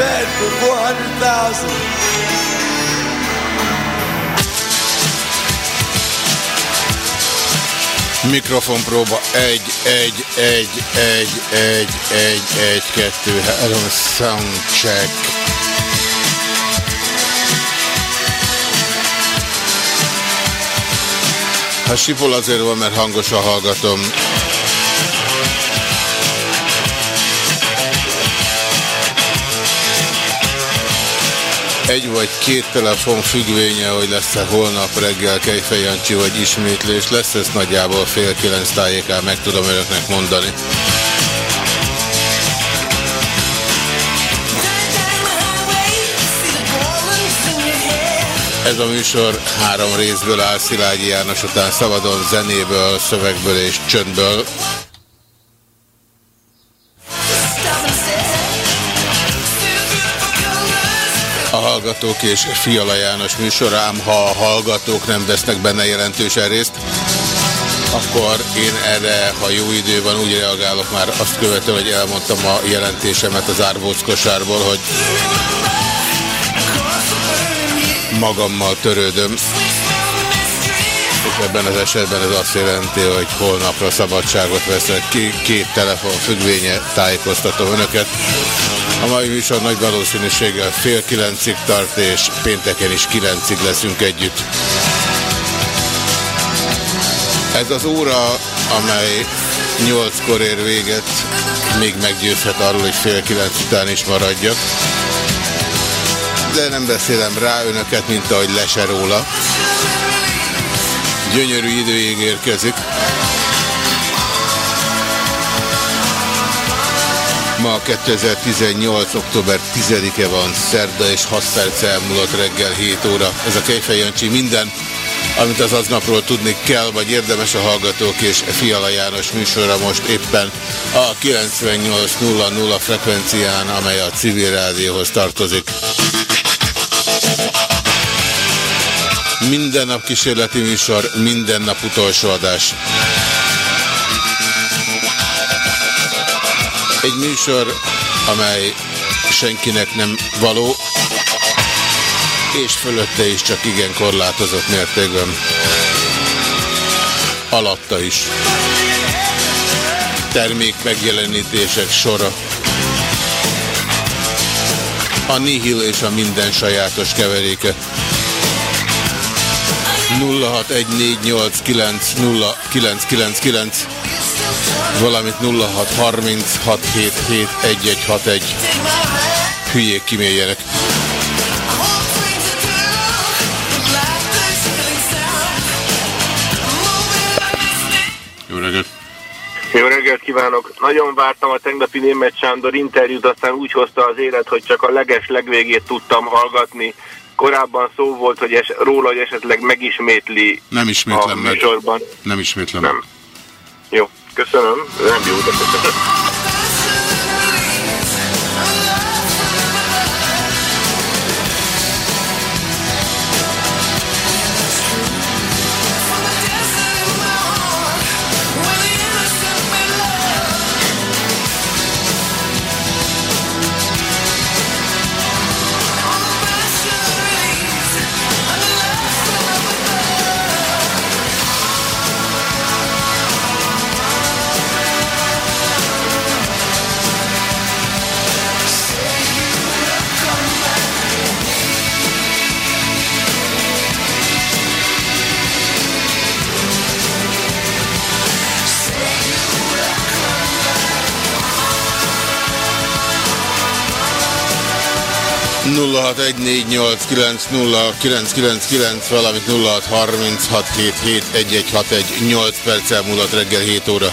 Bed for 400,000. Mikrofon próba 1, 1, 1, 1, 1, 1, 1, 2, 3, soundcheck. Ha sipol azért van, mert hangosan hallgatom. Egy vagy két telefon függvénye, hogy lesz-e holnap reggel Kejfej Jancsi vagy ismétlés. Lesz ez nagyjából fél kilenc tájékán, meg tudom önöknek mondani. Ez a műsor három részből áll Szilágyi János után szabadon zenéből, szövegből és csöndből. Hallgatók és Fiala János műsorám, ha a hallgatók nem vesznek benne jelentősen részt, akkor én erre, ha jó idő van, úgy reagálok már azt követően, hogy elmondtam a jelentésemet az árbóc kosárból, hogy magammal törődöm. És ebben az esetben ez azt jelenti, hogy holnapra szabadságot veszek ki. Két telefon függvénye tájékoztatom önöket. A mai műsor nagy valószínűséggel fél kilencig tart, és pénteken is kilencig leszünk együtt. Ez az óra, amely nyolckor ér véget, még meggyőzhet arról, hogy fél kilenc után is maradjak. De nem beszélem rá önöket, mint ahogy le se róla. Gyönyörű időig érkezik. Ma 2018. október 10-e van, szerda és 6 perc elmúlott reggel 7 óra. Ez a Kejfej Jancsi minden, amit az aznapról tudni kell, vagy érdemes a hallgatók és Fiala János műsorra most éppen a 98.00 frekvencián, amely a civil rádióhoz tartozik. Minden nap kísérleti műsor, minden nap utolsó adás. Egy műsor, amely senkinek nem való, és fölötte is csak igen korlátozott mértékben. Alatta is. Termék megjelenítések sora. A nihil és a minden sajátos keveréke. 0614890999 valamint 0636771161 hülyék kiméljenek. Jó reggelt! Jó reggelt kívánok! Nagyon vártam a tegnapi német Sándor interjút, aztán úgy hozta az élet, hogy csak a leges legvégét tudtam hallgatni. Korábban szó volt, hogy es, róla, hogy esetleg megismétli Nem a ismétlem meg. műsorban. Nem ismétlem Nem. meg. Jó, köszönöm. Nem jó, 0614890999, valamint 0636771161, 8 perccel múlott reggel 7 óra.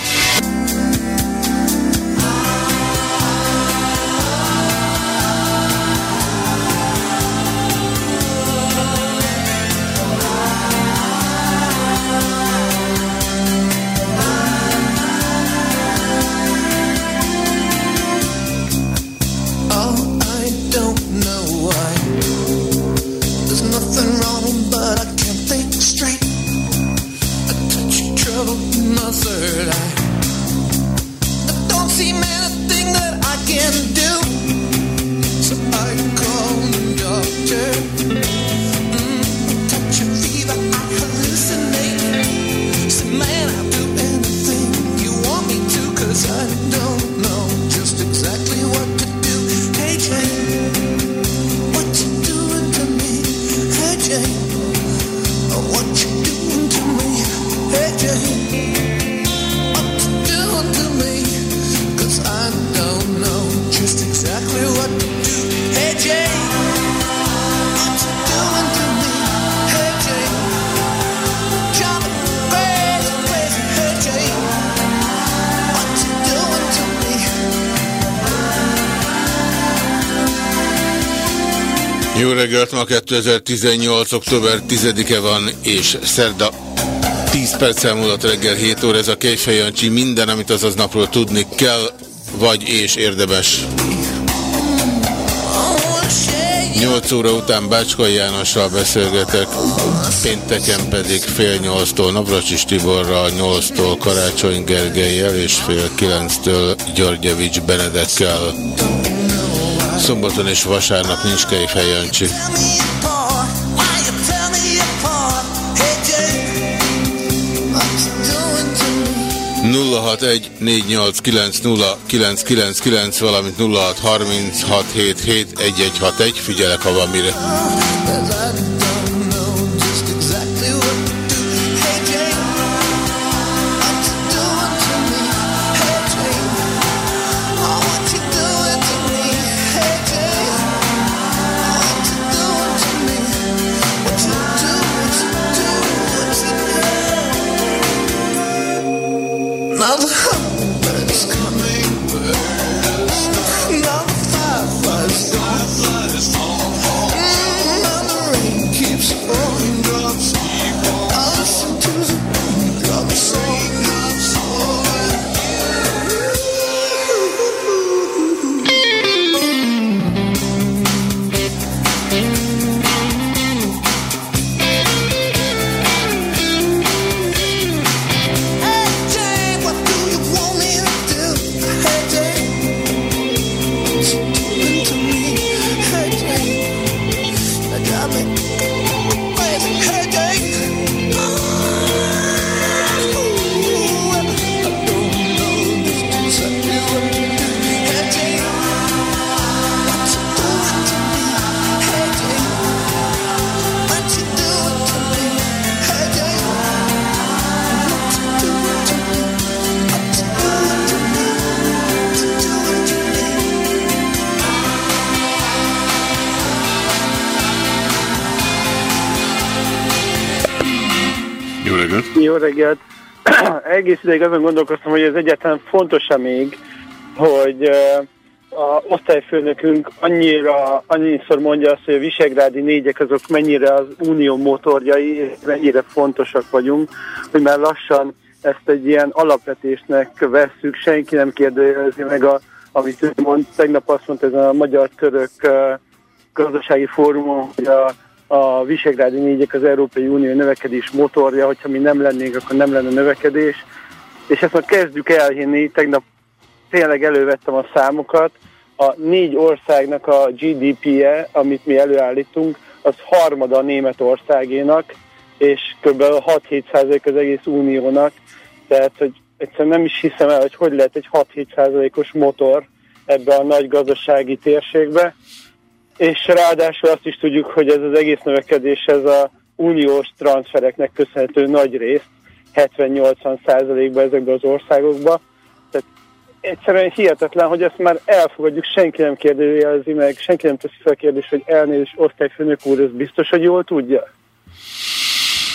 2018. október 10-e van, és szerda 10 perccel múlott reggel 7 óra. Ez a Kejfej Jancsi, minden, amit az napról tudni kell, vagy és érdemes. 8 óra után Bácskai Jánossal beszélgetek, pénteken pedig fél nyolctól Navracsis Tiborral, 8-tól Karácsony Gergelyel és fél 9-től Györgyevics Benedekkel. Szombaton és vasárnap nincs Kejfej Jancsi. 061 489 valamint 0636771161. Figyelek, ha van mire. Egész ideig azon gondolkoztam, hogy ez egyáltalán fontos-e még, hogy a osztályfőnökünk annyira, annyiszor mondja azt, hogy a visegrádi négyek azok mennyire az unió motorjai, és mennyire fontosak vagyunk, hogy már lassan ezt egy ilyen alapvetésnek vesszük, senki nem kérdőjelezi meg, a, amit ő mond. Tegnap azt mondta ez a magyar-török gazdasági fórumon, hogy a a Visegrádi négyek az Európai Unió növekedés motorja, hogyha mi nem lennénk, akkor nem lenne növekedés. És ezt már kezdjük elhinni, tegnap tényleg elővettem a számokat, a négy országnak a GDP-je, amit mi előállítunk, az harmada a Németországénak, és kb. 6-7 az egész uniónak. Tehát, hogy egyszerűen nem is hiszem el, hogy hogy lehet egy 6-7 os motor ebbe a nagy gazdasági térségbe és ráadásul azt is tudjuk, hogy ez az egész növekedés ez a uniós transfereknek köszönhető nagy részt, 70-80 százalékban ezekben az országokban. Tehát egyszerűen hihetetlen, hogy ezt már elfogadjuk, senki nem kérdőjelezi meg, senki nem teszi fel a kérdést, hogy elnézést osztályfőnök úr, ez biztos, hogy jól tudja?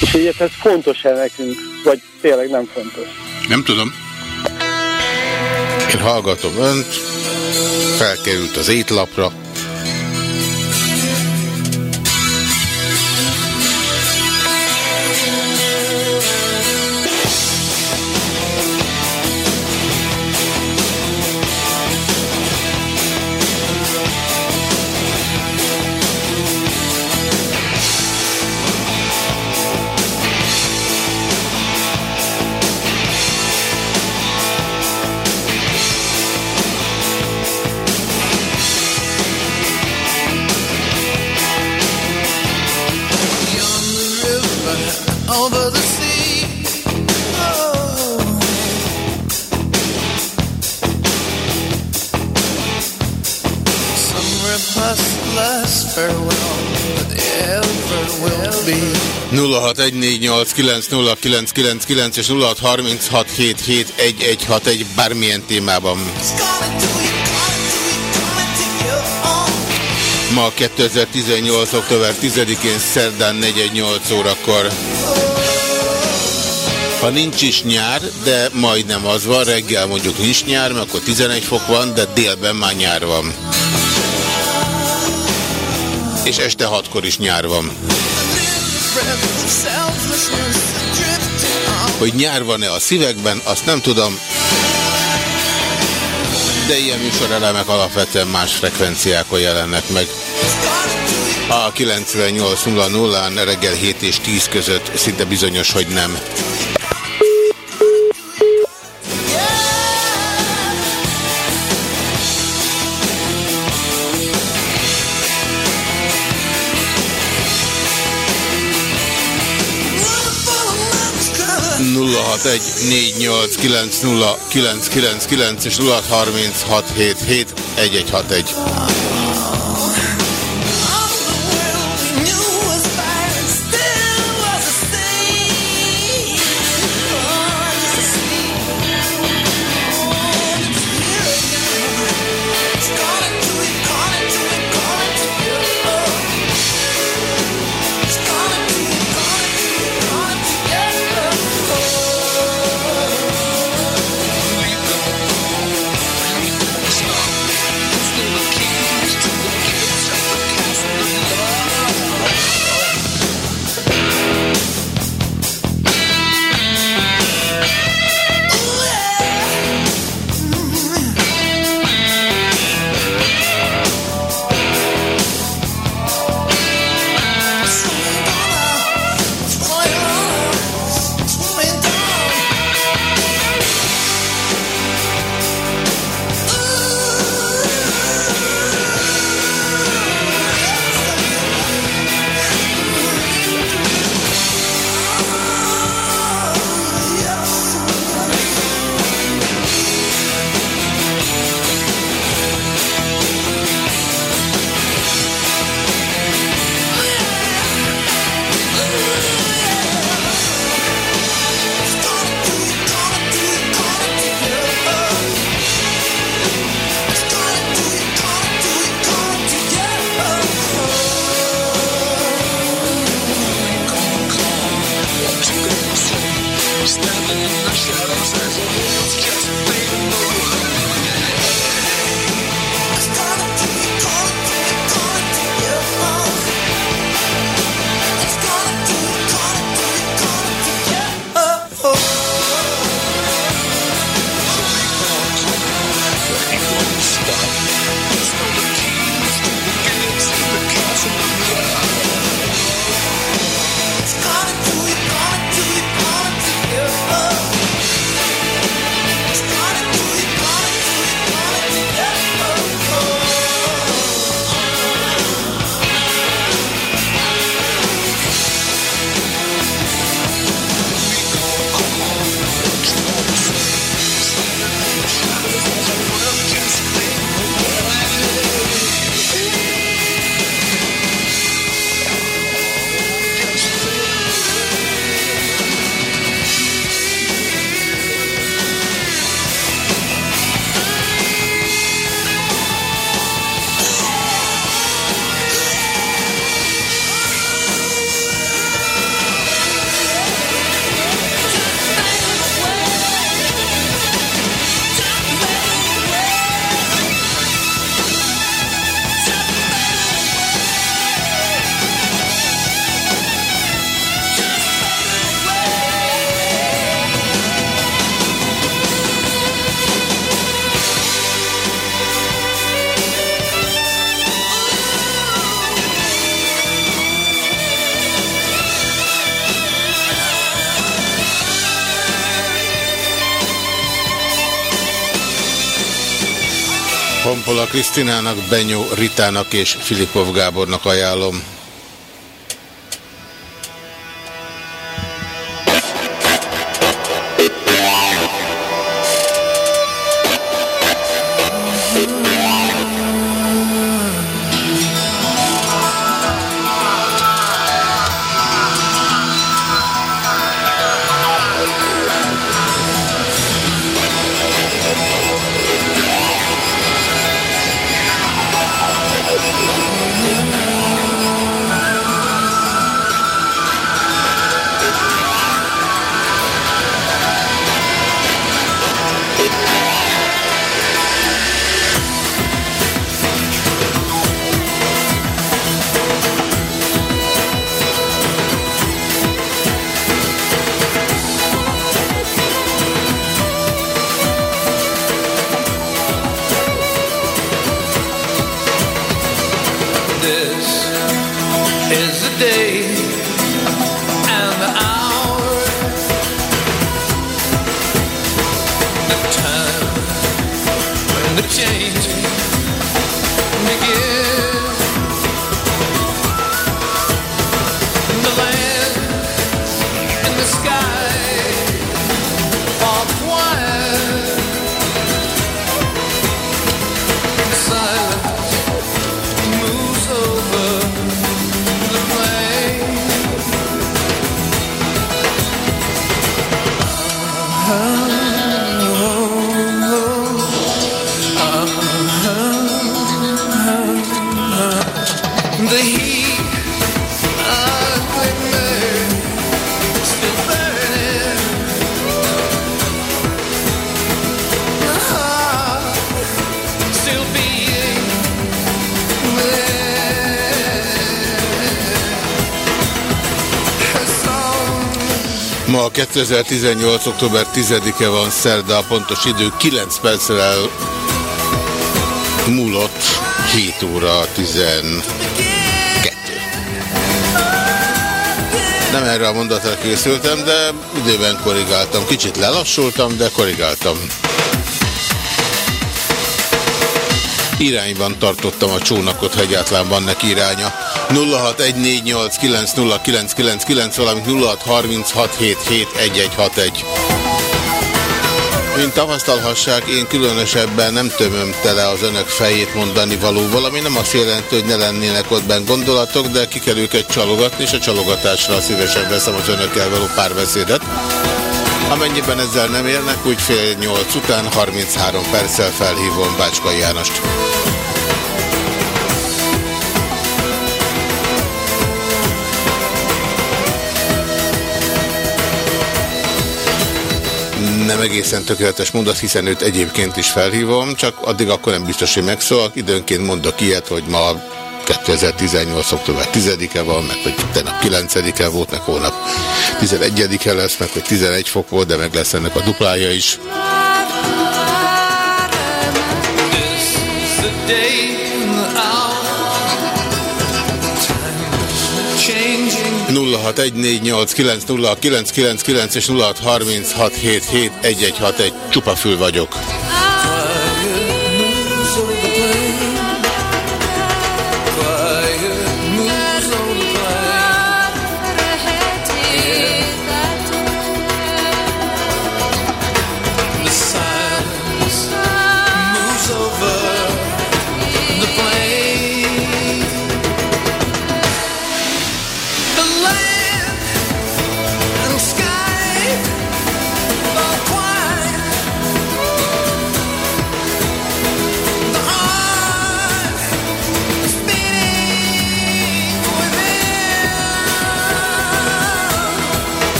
És hogy ez fontos-e nekünk, vagy tényleg nem fontos? Nem tudom. Én hallgatom önt, felkerült az étlapra, 0614890999 és 0636771161 bármilyen témában. Ma 2018. október 10-én szerdán 418 órakor. Ha nincs is nyár, de majdnem az van, reggel mondjuk nincs nyár, mert akkor 11 fok van, de délben már nyár van. És este 6-kor is nyár van. Hogy nyár van-e a szívekben, azt nem tudom. De ilyen műsorelemek alapvetően más frekvenciákon jelennek meg. A 98.00-án reggel 7 és 10 között szinte bizonyos, hogy nem. És 0636771161. Krisztinának, Benyó Ritának és Filipov Gábornak ajánlom. 2018. október 10-e van szerda, a pontos idő 9 perccel múlott 7 óra 12. Nem erre a mondatra készültem, de időben korrigáltam. Kicsit lelassultam, de korrigáltam. Irányban tartottam a csónakot, ha egyáltalán van neki iránya. 0614890999, valamint 0636771161. Mint tapasztalhassák, én különösebben nem tömöm tele az önök fejét mondani valóval, ami nem azt jelenti, hogy ne lennének ott benn gondolatok, de ki kell őket csalogatni, és a csalogatásra szívesen veszem az önökkel való párbeszédet. Amennyiben ezzel nem érnek, úgy fél nyolc után 33 perccel felhívom Bácskai Jánost. Nem egészen tökéletes mondat, hiszen őt egyébként is felhívom, csak addig akkor nem biztos, hogy megszólok. Időnként mondok ilyet, hogy ma 2018. október 10-e van, meg hogy tegnap 9-e volt, meg holnap 11-e lesz, meg hogy 11 fok volt, de meg lesz ennek a duplája is. 0614890999 és 0636771161 csupa fül vagyok.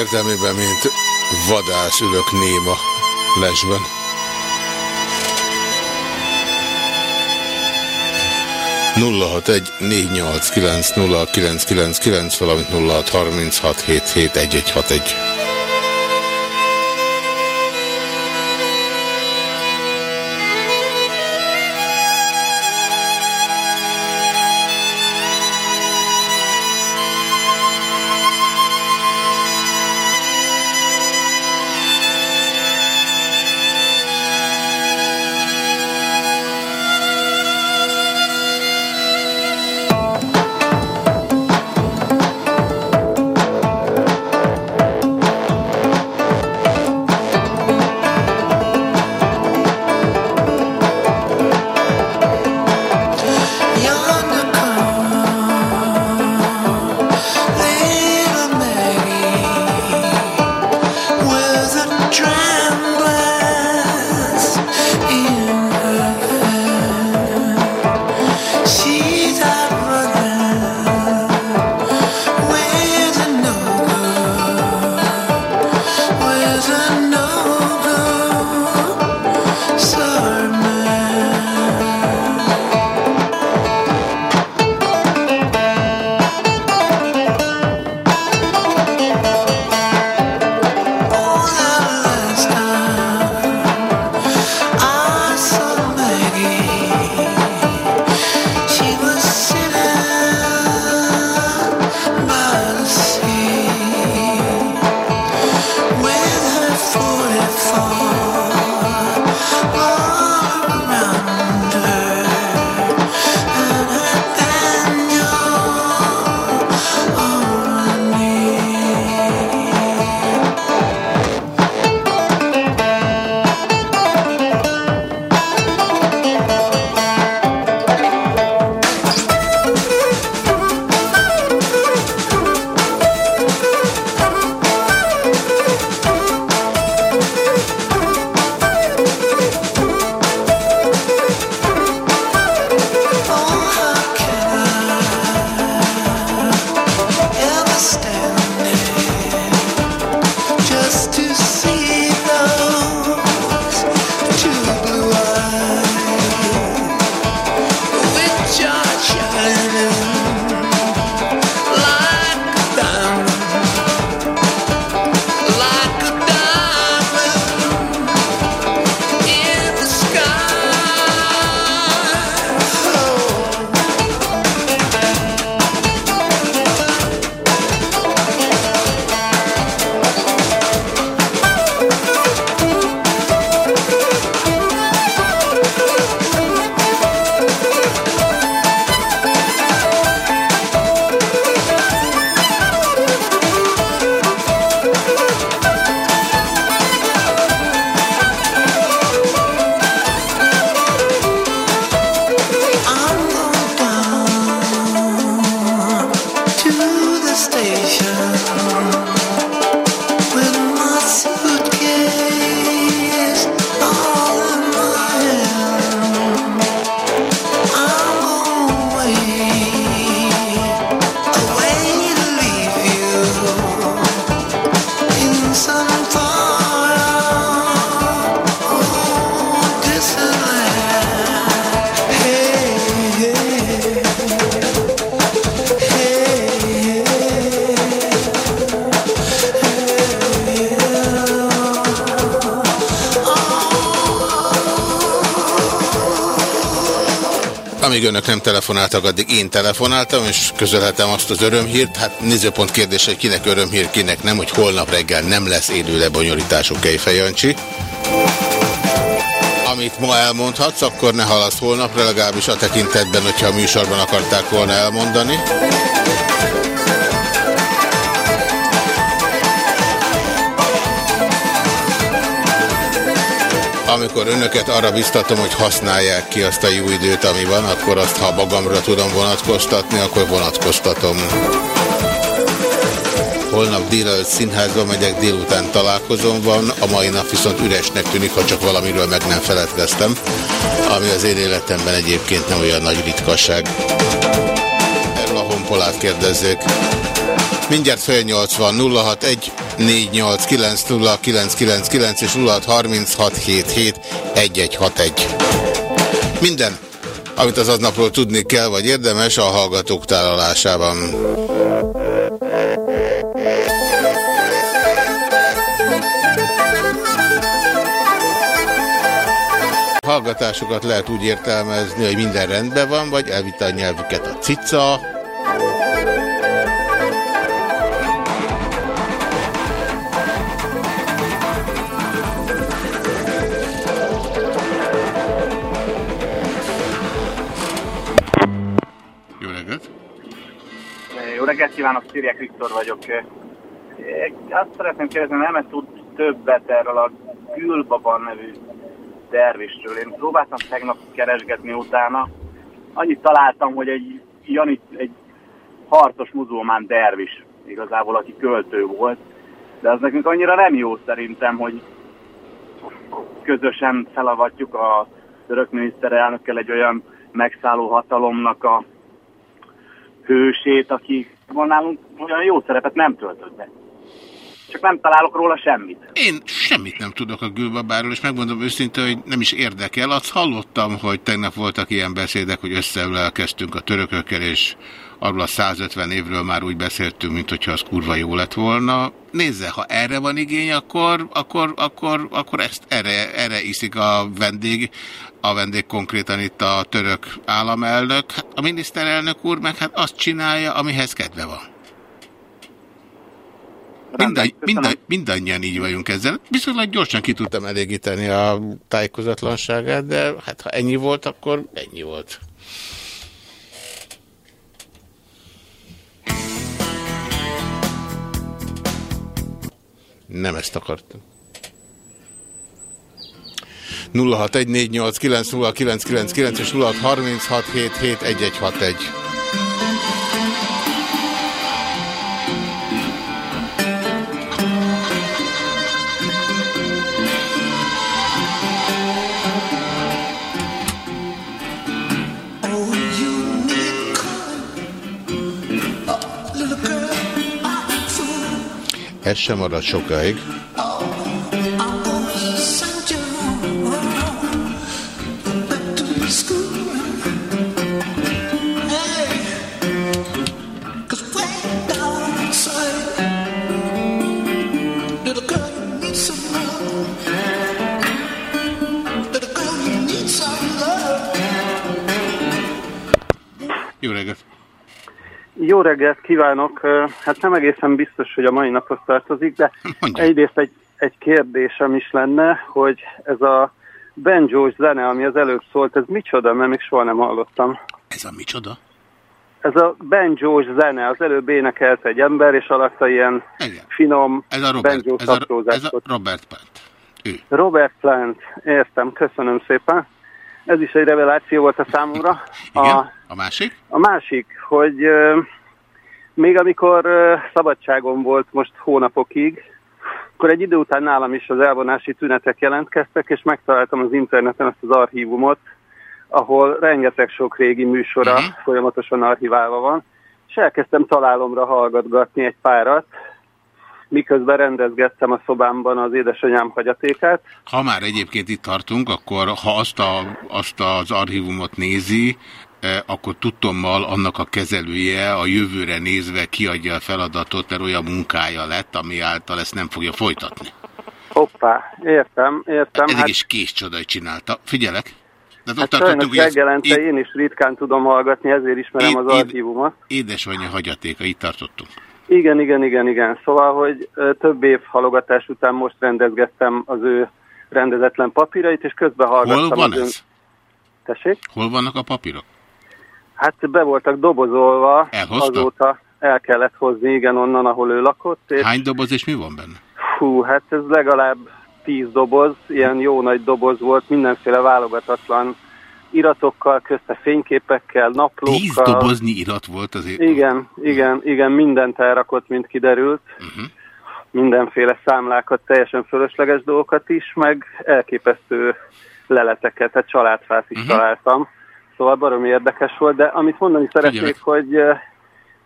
Értelmében, mint vadász ülök néma lesben. egy valamint egy egy önök nem telefonáltak, addig én telefonáltam, és közölhetem azt az örömhírt. Hát nézőpont kérdés, hogy kinek örömhír, kinek nem, hogy holnap reggel nem lesz élő lebonyolítású Kejfej Jancsi. Amit ma elmondhatsz, akkor ne halasz holnapra, legalábbis a tekintetben, hogyha a műsorban akarták volna elmondani. Amikor önöket arra biztatom, hogy használják ki azt a jó időt, ami van, akkor azt, ha magamra tudom vonatkoztatni, akkor vonatkoztatom. Holnap délelőtt színházba megyek, délután találkozom van, a mai nap viszont üresnek tűnik, ha csak valamiről meg nem feledkeztem, ami az én életemben egyébként nem olyan nagy ritkaság. Erről a honpolát kérdezzék. Mindjárt fél 80 061 489 és 0636771161. Minden, amit az aznapról tudni kell, vagy érdemes a hallgatók tálalásában. Hallgatásokat lehet úgy értelmezni, hogy minden rendben van, vagy elvitte a nyelvüket a cica, reggelt kívánok, Sziriek Viktor vagyok. Azt szeretném kérdezni, nem tud többet erről a Gülbaban nevű dervisről. Én próbáltam tegnap keresgetni utána. Annyit találtam, hogy egy, Jani, egy harcos muzulmán dervis igazából, aki költő volt. De az nekünk annyira nem jó szerintem, hogy közösen felavatjuk a török miniszterelnökkel egy olyan megszálló hatalomnak a hősét, aki nálunk olyan jó szerepet nem töltött be. Csak nem találok róla semmit. Én semmit nem tudok a Gülbabáról, és megmondom őszintén, hogy nem is érdekel. Azt hallottam, hogy tegnap voltak ilyen beszédek, hogy összeülelkeztünk a törökökkel, és arról a 150 évről már úgy beszéltünk, mint hogyha az kurva jó lett volna. Nézze, ha erre van igény, akkor, akkor, akkor, akkor ezt erre, erre iszik a vendég, a vendég konkrétan itt a török államelnök. Hát a miniszterelnök úr meg hát azt csinálja, amihez kedve van. Mindegy, mindegy, mindannyian így vagyunk ezzel. Viszonylag gyorsan ki tudtam elégíteni a tájékozatlanságát, de hát ha ennyi volt, akkor ennyi volt. Nem ezt akartam. 0614890999 és 0636771161. Ez sem marad sokáig. Reggelt kívánok! Hát nem egészen biztos, hogy a mai naphoz tartozik, de Mondja. egyrészt egy, egy kérdésem is lenne, hogy ez a George zene, ami az előbb szólt, ez micsoda, mert még soha nem hallottam. Ez a micsoda? Ez a George zene, az előbb énekelt egy ember, és alatta ilyen Igen. finom Ez a Robert, George ez a, ez a. Robert Plant. Ő. Robert Plant, értem, köszönöm szépen. Ez is egy reveláció volt a számomra. Igen? A, A másik? a másik, hogy még amikor szabadságon volt most hónapokig, akkor egy idő után nálam is az elvonási tünetek jelentkeztek, és megtaláltam az interneten azt az archívumot, ahol rengeteg sok régi műsora Mhm. folyamatosan archiválva van, és elkezdtem találomra hallgatgatni egy párat, miközben rendezgettem a szobámban az édesanyám hagyatékát. Ha már egyébként itt tartunk, akkor ha azt, a, azt az archívumot nézi, akkor tudtommal annak a kezelője a jövőre nézve kiadja a feladatot, mert olyan munkája lett, ami által ezt nem fogja folytatni. Hoppá, értem, értem. Eddig Hát, is kés csodai csinálta. Figyelek? De hát sajnos ez reggelente é- én is ritkán tudom hallgatni, ezért ismerem Én- az archívumot. édesanyja hagyatéka, itt tartottunk. Igen, igen, igen, igen. Szóval, hogy több év halogatás után most rendezgettem az ő rendezetlen papírait, és közben hallgattam Hol van az ön... ez? Tessék? Hol vannak a papírok? Hát be voltak dobozolva, Elhozta? azóta el kellett hozni, igen, onnan, ahol ő lakott. És, Hány doboz és mi van benne? Fú, hát ez legalább tíz doboz, ilyen jó nagy doboz volt, mindenféle válogatatlan iratokkal, közte fényképekkel, naplókkal. Tíz doboznyi irat volt azért. Igen, igen, igen, mindent elrakott, mint kiderült. Uh-huh. Mindenféle számlákat, teljesen fölösleges dolgokat is, meg elképesztő leleteket, tehát családfát is Mhm. uh-huh. találtam. Szóval baromi érdekes volt, de amit mondani szeretnék, hogy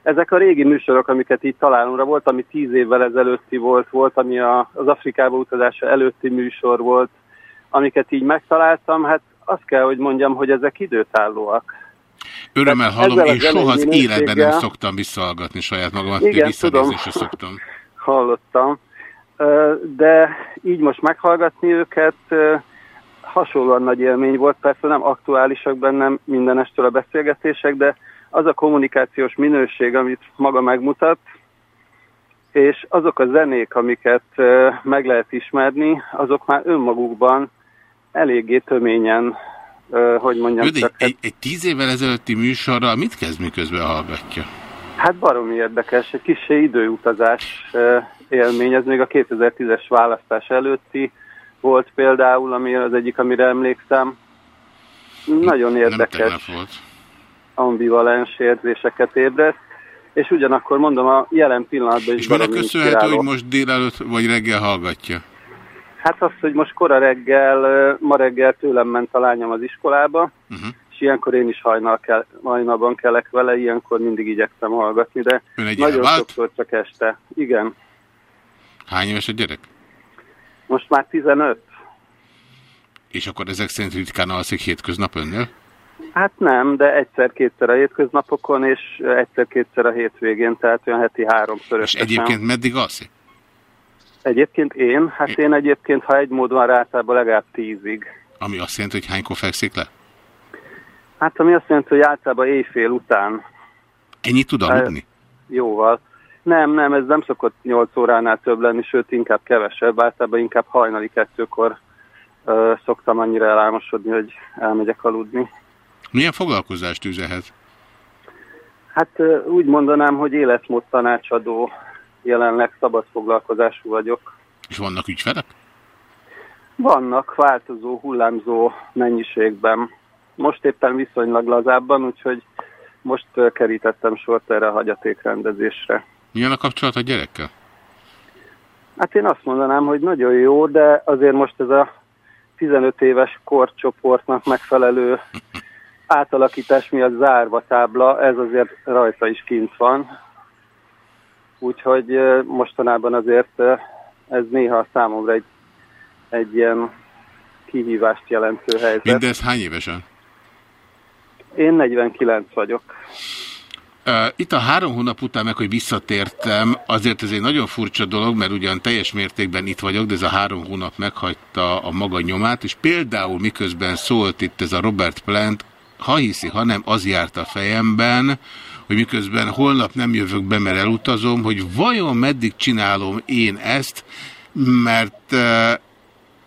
ezek a régi műsorok, amiket itt találomra volt, ami tíz évvel ezelőtti volt, volt, ami a, az Afrikába utazása előtti műsor volt, amiket így megtaláltam, hát azt kell, hogy mondjam, hogy ezek időtállóak. Örömmel hallom, én soha az életben nem szoktam visszahallgatni saját magamat, Igen, tudom. szoktam. Hallottam. De így most meghallgatni őket hasonlóan nagy élmény volt, persze nem aktuálisak bennem mindenestől a beszélgetések, de az a kommunikációs minőség, amit maga megmutat, és azok a zenék, amiket meg lehet ismerni, azok már önmagukban eléggé töményen, hogy mondjam Ő, csak... Egy, egy, egy tíz évvel ezelőtti műsorra mit kezd miközben hallgatja? Hát baromi érdekes, egy kis időutazás élmény, ez még a 2010-es választás előtti volt például, ami az egyik, amire emlékszem. Nagyon érdekes. Ambivalens érzéseket ébreszt, és ugyanakkor mondom, a jelen pillanatban is És minek köszönhető, hogy most délelőtt vagy reggel hallgatja? Hát az, hogy most kora reggel, ma reggel tőlem ment a lányom az iskolába, uh. -huh. és ilyenkor én is hajnal kell, hajnalban kellek vele, ilyenkor mindig igyekszem hallgatni, de nagyon sokszor csak este. Igen. Hány éves a gyerek? Most már 15. És akkor ezek szerint ritkán alszik hétköznap önnél? Hát nem, de egyszer-kétszer a hétköznapokon, és egyszer-kétszer a hétvégén, tehát olyan heti háromszor. És egyébként meddig alszik? Egyébként én? Hát én egyébként, ha egy mód van rá, általában legalább tízig. Ami azt jelenti, hogy hánykor fekszik le? Hát ami azt jelenti, hogy általában éjfél után. Ennyit tud aludni? Jóval. Nem, nem, ez nem szokott 8 óránál több lenni, sőt inkább kevesebb. Általában inkább hajnali kettőkor uh, szoktam annyira elálmosodni, hogy elmegyek aludni. Milyen foglalkozást üzehet? Hát úgy mondanám, hogy életmód tanácsadó, jelenleg szabad foglalkozású vagyok. És vannak ügyfelek? Vannak, változó, hullámzó mennyiségben. Most éppen viszonylag lazábban, úgyhogy most kerítettem sort erre a hagyatékrendezésre. Milyen a kapcsolat a gyerekkel? Hát én azt mondanám, hogy nagyon jó, de azért most ez a 15 éves korcsoportnak megfelelő átalakítás miatt zárva tábla, ez azért rajta is kint van. Úgyhogy mostanában azért ez néha számomra egy, egy ilyen kihívást jelentő helyzet. Mindez hány évesen? Én 49 vagyok. Itt a három hónap után meg, hogy visszatértem, azért ez egy nagyon furcsa dolog, mert ugyan teljes mértékben itt vagyok, de ez a három hónap meghagyta a maga nyomát, és például miközben szólt itt ez a Robert Plant, ha hiszi, ha nem, az járt a fejemben, hogy miközben holnap nem jövök be, mert elutazom, hogy vajon meddig csinálom én ezt, mert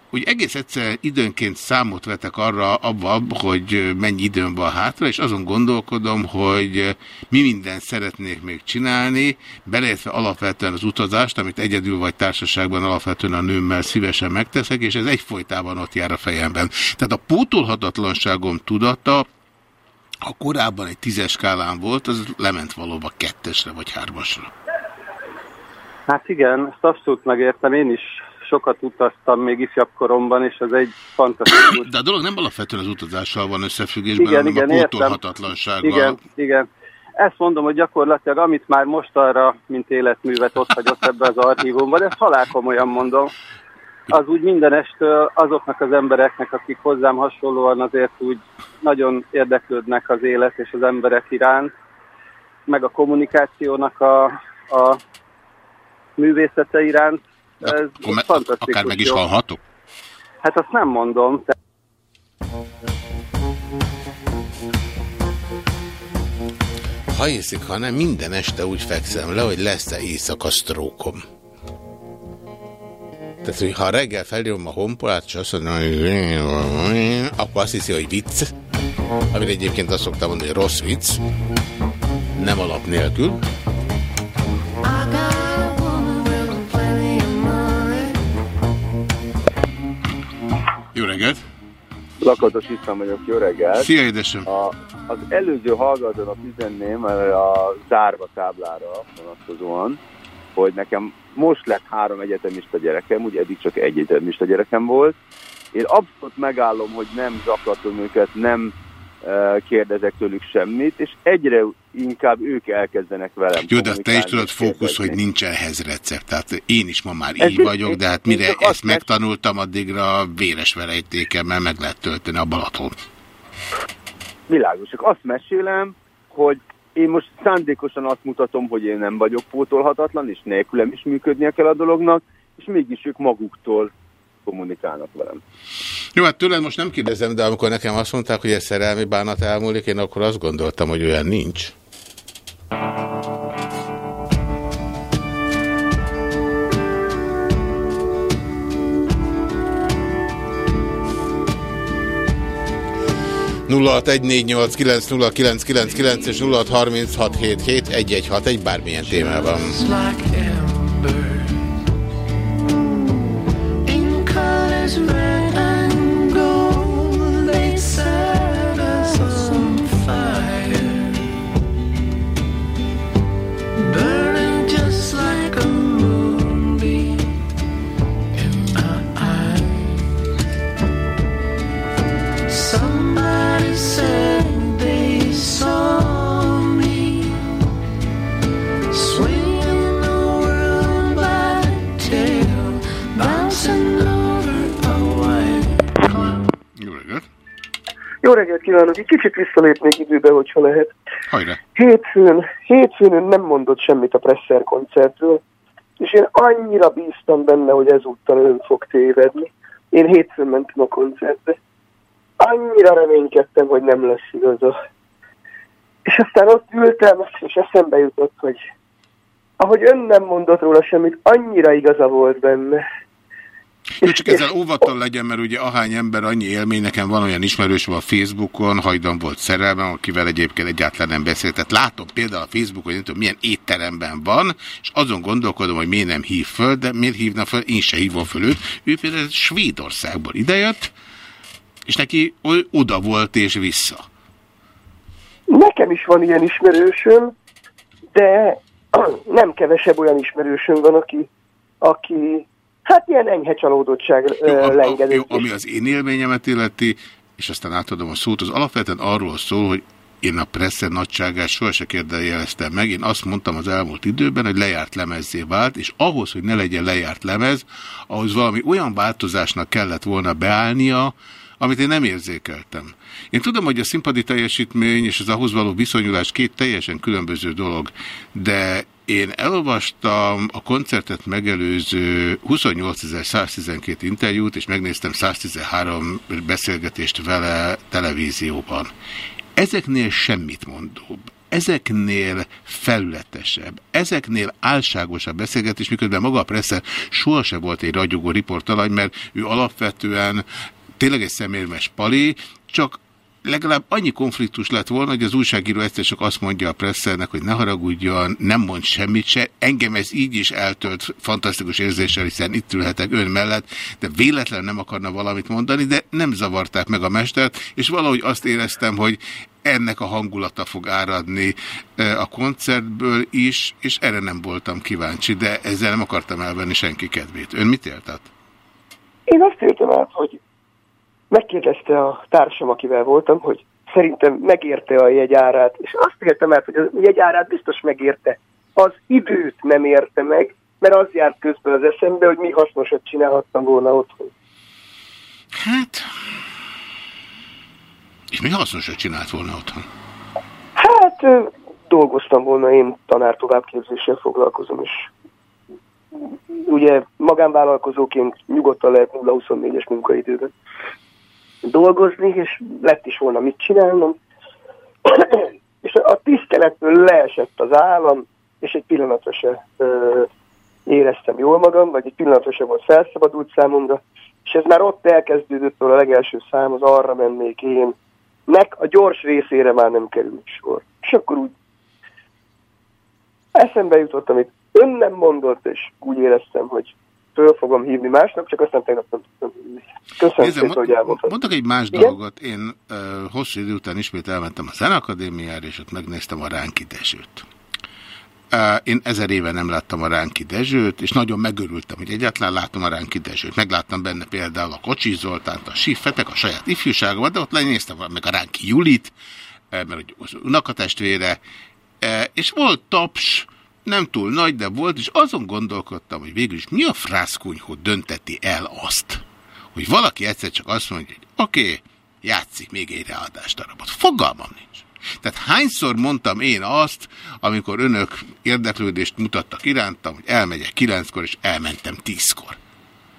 úgy egész egyszer időnként számot vetek arra abban, hogy mennyi időm van hátra, és azon gondolkodom, hogy mi mindent szeretnék még csinálni, beleértve alapvetően az utazást, amit egyedül vagy társaságban alapvetően a nőmmel szívesen megteszek, és ez egyfolytában ott jár a fejemben. Tehát a pótolhatatlanságom tudata ha korábban egy tízes skálán volt, az lement valóban kettesre vagy hármasra. Hát igen, ezt abszolút megértem. Én is sokat utaztam még ifjabb koromban, és ez egy fantasztikus... De a dolog nem alapvetően az utazással van összefüggésben, igen, hanem igen, a pótolhatatlansággal. Igen, igen. Ezt mondom, hogy gyakorlatilag amit már most arra, mint életművet ott hagyott ebbe az archívumban, ezt halálkomolyan mondom, az úgy mindenestől azoknak az embereknek, akik hozzám hasonlóan azért úgy nagyon érdeklődnek az élet és az emberek iránt, meg a kommunikációnak a, a művészete iránt. Ez Akkor fantasztikus. Akár meg is hallhatok? Hát azt nem mondom. Te... Ha hiszik, ha nem, minden este úgy fekszem le, hogy lesz-e éjszaka sztrókom. Tehát, hogy ha reggel felírom a honpolát, és azt mondom, hogy akkor azt hiszi, hogy vicc, amire egyébként azt szoktam mondani, hogy rossz vicc, nem alap nélkül. Lakatos István vagyok, jó reggelt! Szia, édesem! A, az előző hallgatónak üzenném a zárva táblára vonatkozóan, hogy nekem most lett három egyetemista gyerekem, ugye eddig csak egy egyetemista gyerekem volt. Én abszolút megállom, hogy nem zaklatom őket, nem kérdezek tőlük semmit, és egyre inkább ők elkezdenek velem. Jó, de te is tudod fókusz, hogy nincs ehhez recept. Tehát én is ma már Ez így vagyok, de hát mire ezt megtanultam, addigra véres verejtékemmel meg lehet tölteni a Balaton. Világos, csak azt mesélem, hogy én most szándékosan azt mutatom, hogy én nem vagyok pótolhatatlan, és nélkülem is működnie kell a dolognak, és mégis ők maguktól kommunikálnak velem. Jó, hát tőled most nem kérdezem, de amikor nekem azt mondták, hogy ez szerelmi bánat elmúlik, én akkor azt gondoltam, hogy olyan nincs. nulla és nulla egy bármilyen témában. Jó reggelt kívánok! Egy kicsit visszalépnék időbe, hogyha lehet. Hétfőn, hétfőn nem mondott semmit a Presser koncertről, és én annyira bíztam benne, hogy ezúttal ön fog tévedni. Én hétfőn mentem a koncertbe. Annyira reménykedtem, hogy nem lesz igaza. És aztán ott ültem, és eszembe jutott, hogy ahogy ön nem mondott róla semmit, annyira igaza volt benne. Jó, csak ezzel óvaton legyen, mert ugye ahány ember annyi élmény, nekem van olyan ismerősöm a Facebookon, hajdan volt szerelmem, akivel egyébként egyáltalán nem beszélt. Látom például a Facebookon, hogy nem tudom, milyen étteremben van, és azon gondolkodom, hogy miért nem hív föl, de miért hívna föl, én se hívom föl őt. Ő például Svédországból idejött, és neki oda volt és vissza. Nekem is van ilyen ismerősöm, de nem kevesebb olyan ismerősöm van, aki, aki Hát ilyen enyhe csalódottság. Jó, ami az én élményemet illeti, és aztán átadom a szót, az alapvetően arról szól, hogy én a pressze nagyságát sohasem kérdejeleztem meg. Én azt mondtam az elmúlt időben, hogy lejárt lemezzé vált, és ahhoz, hogy ne legyen lejárt lemez, ahhoz valami olyan változásnak kellett volna beállnia, amit én nem érzékeltem. Én tudom, hogy a színpadi teljesítmény és az ahhoz való viszonyulás két teljesen különböző dolog, de én elolvastam a koncertet megelőző 28.112 interjút, és megnéztem 113 beszélgetést vele televízióban. Ezeknél semmit mondóbb ezeknél felületesebb, ezeknél álságosabb beszélgetés, miközben maga a presszer sohasem volt egy ragyogó riportalany, mert ő alapvetően tényleg egy szemérmes pali, csak legalább annyi konfliktus lett volna, hogy az újságíró egyszer csak azt mondja a presszernek, hogy ne haragudjon, nem mond semmit se. Engem ez így is eltölt fantasztikus érzéssel, hiszen itt ülhetek ön mellett, de véletlen nem akarna valamit mondani, de nem zavarták meg a mestert, és valahogy azt éreztem, hogy ennek a hangulata fog áradni e, a koncertből is, és erre nem voltam kíváncsi, de ezzel nem akartam elvenni senki kedvét. Ön mit éltet? Én azt éltem át, hogy megkérdezte a társam, akivel voltam, hogy szerintem megérte a jegyárát, és azt értem el, hogy a jegyárát biztos megérte. Az időt nem érte meg, mert az járt közben az eszembe, hogy mi hasznosat csinálhattam volna otthon. Hát... És mi hasznosat csinált volna otthon? Hát dolgoztam volna, én tanár továbbképzéssel foglalkozom, és ugye magánvállalkozóként nyugodtan lehet 0-24-es munkaidőben dolgozni, és lett is volna mit csinálnom. és a tiszteletből leesett az állam, és egy pillanatra se ö, éreztem jól magam, vagy egy pillanatra se volt felszabadult számomra, és ez már ott elkezdődött, a legelső szám, az arra mennék én, nek a gyors részére már nem került sor. És akkor úgy eszembe jutott, amit ön nem mondott, és úgy éreztem, hogy föl fogom hívni másnak, csak aztán tegnap nem tudtam. Köszönöm Nézze, szépen, hogy elmondtam. Mondok egy más Igen? dolgot. Én uh, hosszú idő után ismét elmentem a Zenakadémiára, és ott megnéztem a Ránki Dezsőt. Én ezer éve nem láttam a Ránki Dezsőt, és nagyon megörültem, hogy egyáltalán láttam a Ránki Dezsőt. Megláttam benne például a Kocsi Zoltánt, a Siffetek, a saját ifjúságomat, de ott lenéztem meg a Ránki Julit, mert az unakatestvére, és volt taps, nem túl nagy, de volt, és azon gondolkodtam, hogy végül is mi a frászkunyhó dönteti el azt, hogy valaki egyszer csak azt mondja, hogy oké, okay, játszik még egy readásdarabot. Fogalmam nincs. Tehát hányszor mondtam én azt, amikor önök érdeklődést mutattak irántam, hogy elmegyek kilenckor, és elmentem tízkor.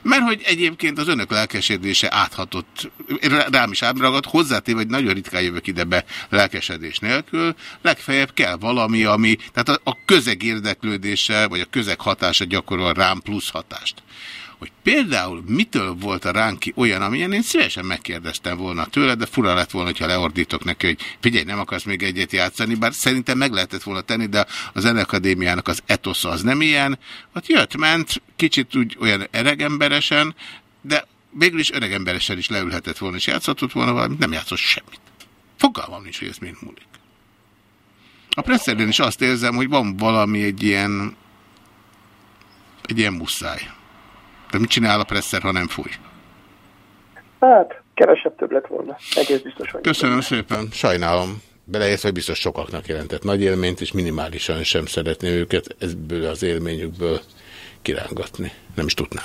Mert hogy egyébként az önök lelkesedése áthatott, rám is átragadt, hozzátéve, hogy nagyon ritkán jövök ide be lelkesedés nélkül, legfeljebb kell valami, ami, tehát a, a közeg érdeklődése, vagy a közeg hatása gyakorol rám plusz hatást hogy például mitől volt a ránki olyan, amilyen én szívesen megkérdeztem volna tőle, de fura lett volna, ha leordítok neki, hogy figyelj, nem akarsz még egyet játszani, bár szerintem meg lehetett volna tenni, de a Zenekadémiának az etosza az nem ilyen. Ott jött, ment, kicsit úgy olyan öregemberesen, de végül is öregemberesen is leülhetett volna, és játszhatott volna valamit, nem játszott semmit. Fogalmam nincs, hogy ez mind múlik. A presszerén is azt érzem, hogy van valami egy ilyen egy ilyen muszáj. De mit csinál a presszer, ha nem fúj? Hát, kevesebb több lett volna. Egész biztos vagy. Köszönöm szépen. Sajnálom. Beleértve, hogy biztos sokaknak jelentett nagy élményt, és minimálisan sem szeretné őket ebből az élményükből kirángatni. Nem is tudnám.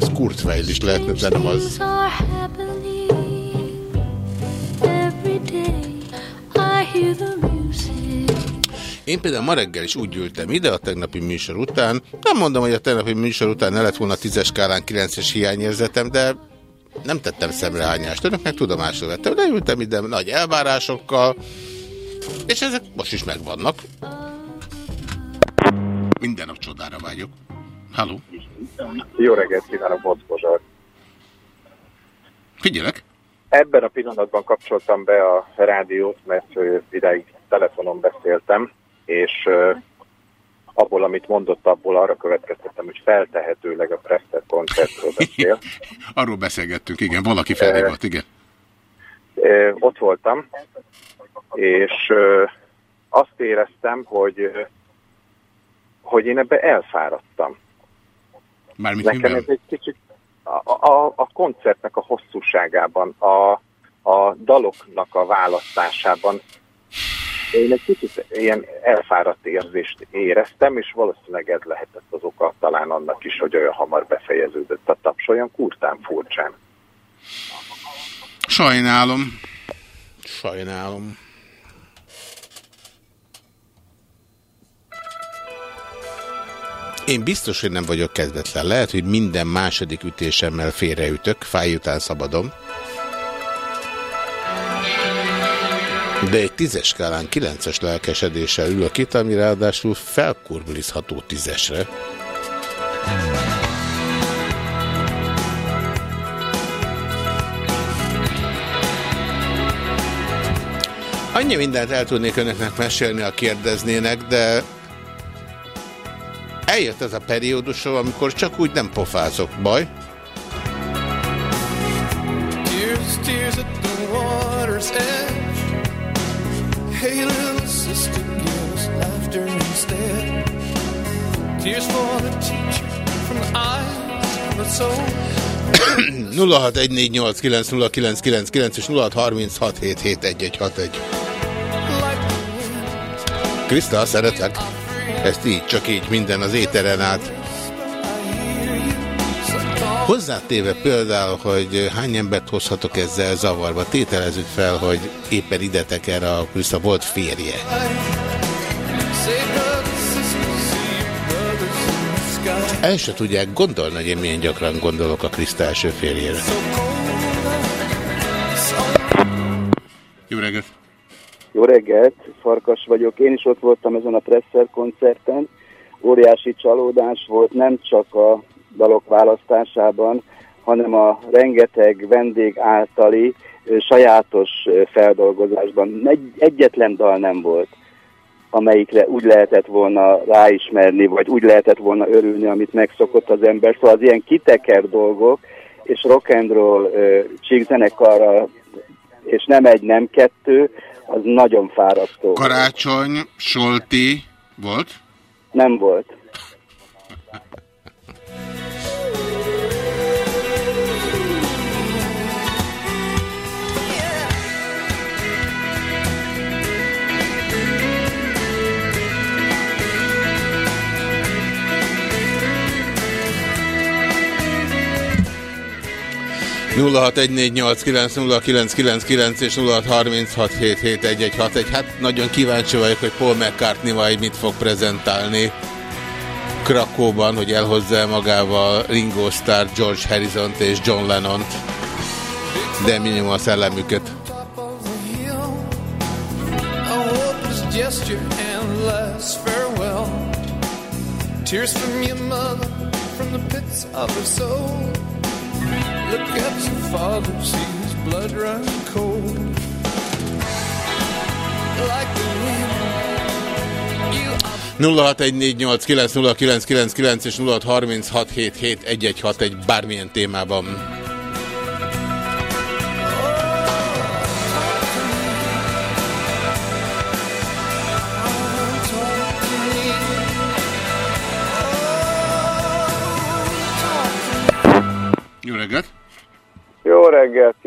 Ez Kurt Weill is lehetne, de nem az. Én például ma reggel is úgy ültem ide a tegnapi műsor után. Nem mondom, hogy a tegnapi műsor után ne lett volna tízes skálán kilences hiányérzetem, de nem tettem szemrehányást. Önöknek tudomásul vettem. De ültem ide nagy elvárásokkal, és ezek most is megvannak. Minden nap csodára vágyok. Halló! Jó reggelt kívánok, Bocz Figyelek! Ebben a pillanatban kapcsoltam be a rádiót, mert ideig telefonon beszéltem, és abból, amit mondott, abból arra következtettem, hogy feltehetőleg a Prester koncertről beszél. Arról beszélgettünk, igen, valaki felé volt, igen. Ott voltam, és azt éreztem, hogy, hogy én ebbe elfáradtam. Mármint Nekem ez egy kicsit a, a, a koncertnek a hosszúságában, a, a daloknak a választásában én egy kicsit ilyen elfáradt érzést éreztem, és valószínűleg ez lehetett az oka talán annak is, hogy olyan hamar befejeződött a taps, olyan kurtán furcsán. Sajnálom. Sajnálom. Én biztos, hogy nem vagyok kedvetlen. Lehet, hogy minden második ütésemmel félreütök, fáj után szabadom. De egy tízes skálán kilences lelkesedéssel ülök itt, ami ráadásul felkurblizható tízesre. Annyi mindent el tudnék önöknek mesélni, a kérdeznének, de eljött ez a periódus, amikor csak úgy nem pofázok. Baj? Tears, tears at the. Hey little sister, give us laughter instead. Tears for the teacher from the eyes of the soul. 0614890999 és 0636771161. Kriszta, szeretlek. Ezt így, csak így minden az éteren át. Hozzátéve például, hogy hány embert hozhatok ezzel zavarba, tételezzük fel, hogy éppen ide teker a Kriszta volt férje. El se tudják gondolni, hogy én milyen gyakran gondolok a Kriszta első férjére. Jó reggelt! Jó reggelt, Farkas vagyok. Én is ott voltam ezen a Presser koncerten. Óriási csalódás volt nem csak a dalok választásában, hanem a rengeteg vendég általi sajátos feldolgozásban. Egy, egyetlen dal nem volt, amelyikre úgy lehetett volna ráismerni, vagy úgy lehetett volna örülni, amit megszokott az ember. Szóval az ilyen kiteker dolgok, és rock and roll uh, csíkzenekarra, és nem egy, nem kettő, az nagyon fárasztó. Karácsony, Solti volt? Nem volt. 0614890999 és 0636771161. Hát nagyon kíváncsi vagyok, hogy Paul McCartney majd mit fog prezentálni Krakóban, hogy elhozza magával Ringo Starr, George harrison és John Lennon-t. De minimum a szellemüket. Tears from your mother, from the pits of her soul Look at your father, see his blood run cold. Like the wind. 0614890999 és 0636771161 bármilyen témában.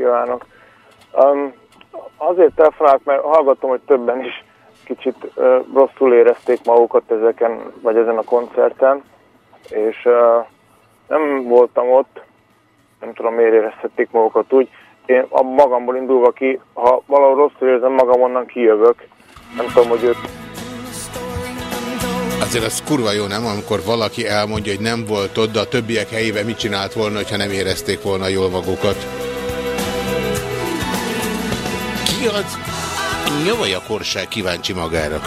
Kívánok! Um, azért telefonálok, mert hallgattam, hogy többen is kicsit uh, rosszul érezték magukat ezeken, vagy ezen a koncerten, és uh, nem voltam ott, nem tudom miért éreztették magukat úgy. Én a magamból indulva ki, ha valahol rosszul érzem magam, onnan kijövök. Nem tudom, hogy ők Azért az kurva jó, nem? Amikor valaki elmondja, hogy nem volt ott, de a többiek helyében mit csinált volna, ha nem érezték volna jól magukat. Ki az? Nyavaj a korság kíváncsi magára.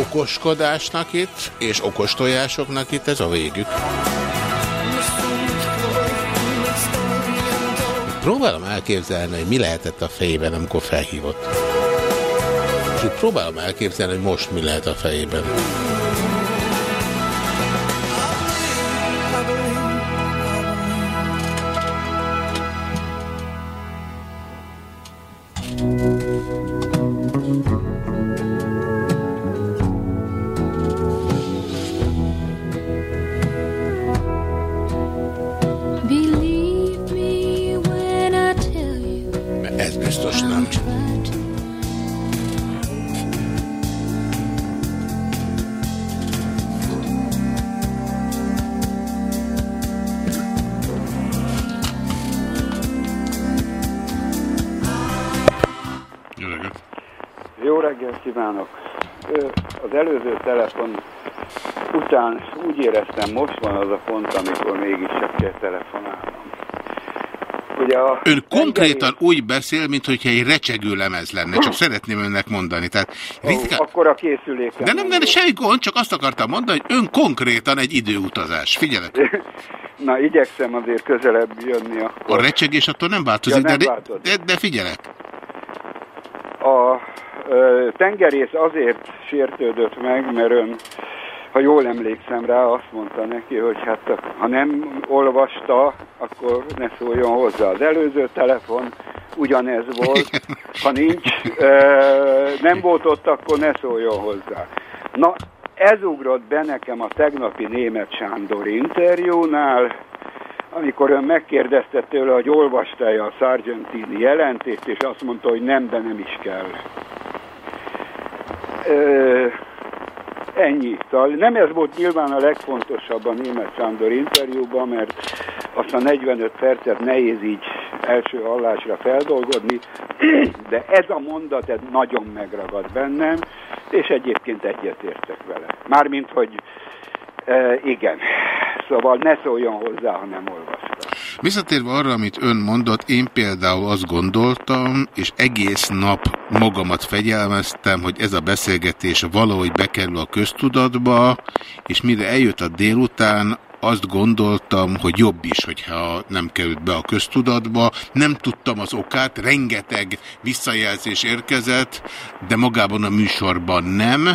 Okoskodásnak itt, és okos tojásoknak itt ez a végük. Próbálom elképzelni, hogy mi lehetett a fejében, amikor felhívott. És próbálom elképzelni, hogy most mi lehet a fejében. Bye. Úgy éreztem, most van az a pont, amikor mégiscsak kell telefonálnom. Ugye a Ön konkrétan úgy beszél, mintha egy recsegő lemez lenne, csak szeretném önnek mondani. Tehát ritka... akkor a készülék. De nem, nem, semmi gond, csak azt akartam mondani, hogy ön konkrétan egy időutazás. Figyelek! Na, igyekszem azért közelebb jönni akkor. A recsegés attól nem változik, ja, nem de, változik. de, de figyelek! A tengerész azért sértődött meg, mert ön ha jól emlékszem rá, azt mondta neki, hogy hát ha nem olvasta, akkor ne szóljon hozzá. Az előző telefon ugyanez volt, ha nincs, nem volt ott, akkor ne szóljon hozzá. Na, ez ugrott be nekem a tegnapi német Sándor interjúnál, amikor ön megkérdezte tőle, hogy olvasta-e a Sargentini jelentést, és azt mondta, hogy nem, de nem is kell. Ennyi. Szóval nem ez volt nyilván a legfontosabb a német Sándor interjúban, mert azt a 45 percet nehéz így első hallásra feldolgozni, de ez a mondat ez nagyon megragad bennem, és egyébként egyetértek vele. Mármint, hogy e, igen. Szóval ne szóljon hozzá, ha nem olvasta. Visszatérve arra, amit ön mondott, én például azt gondoltam, és egész nap magamat fegyelmeztem, hogy ez a beszélgetés valahogy bekerül a köztudatba, és mire eljött a délután, azt gondoltam, hogy jobb is, hogyha nem került be a köztudatba. Nem tudtam az okát, rengeteg visszajelzés érkezett, de magában a műsorban nem.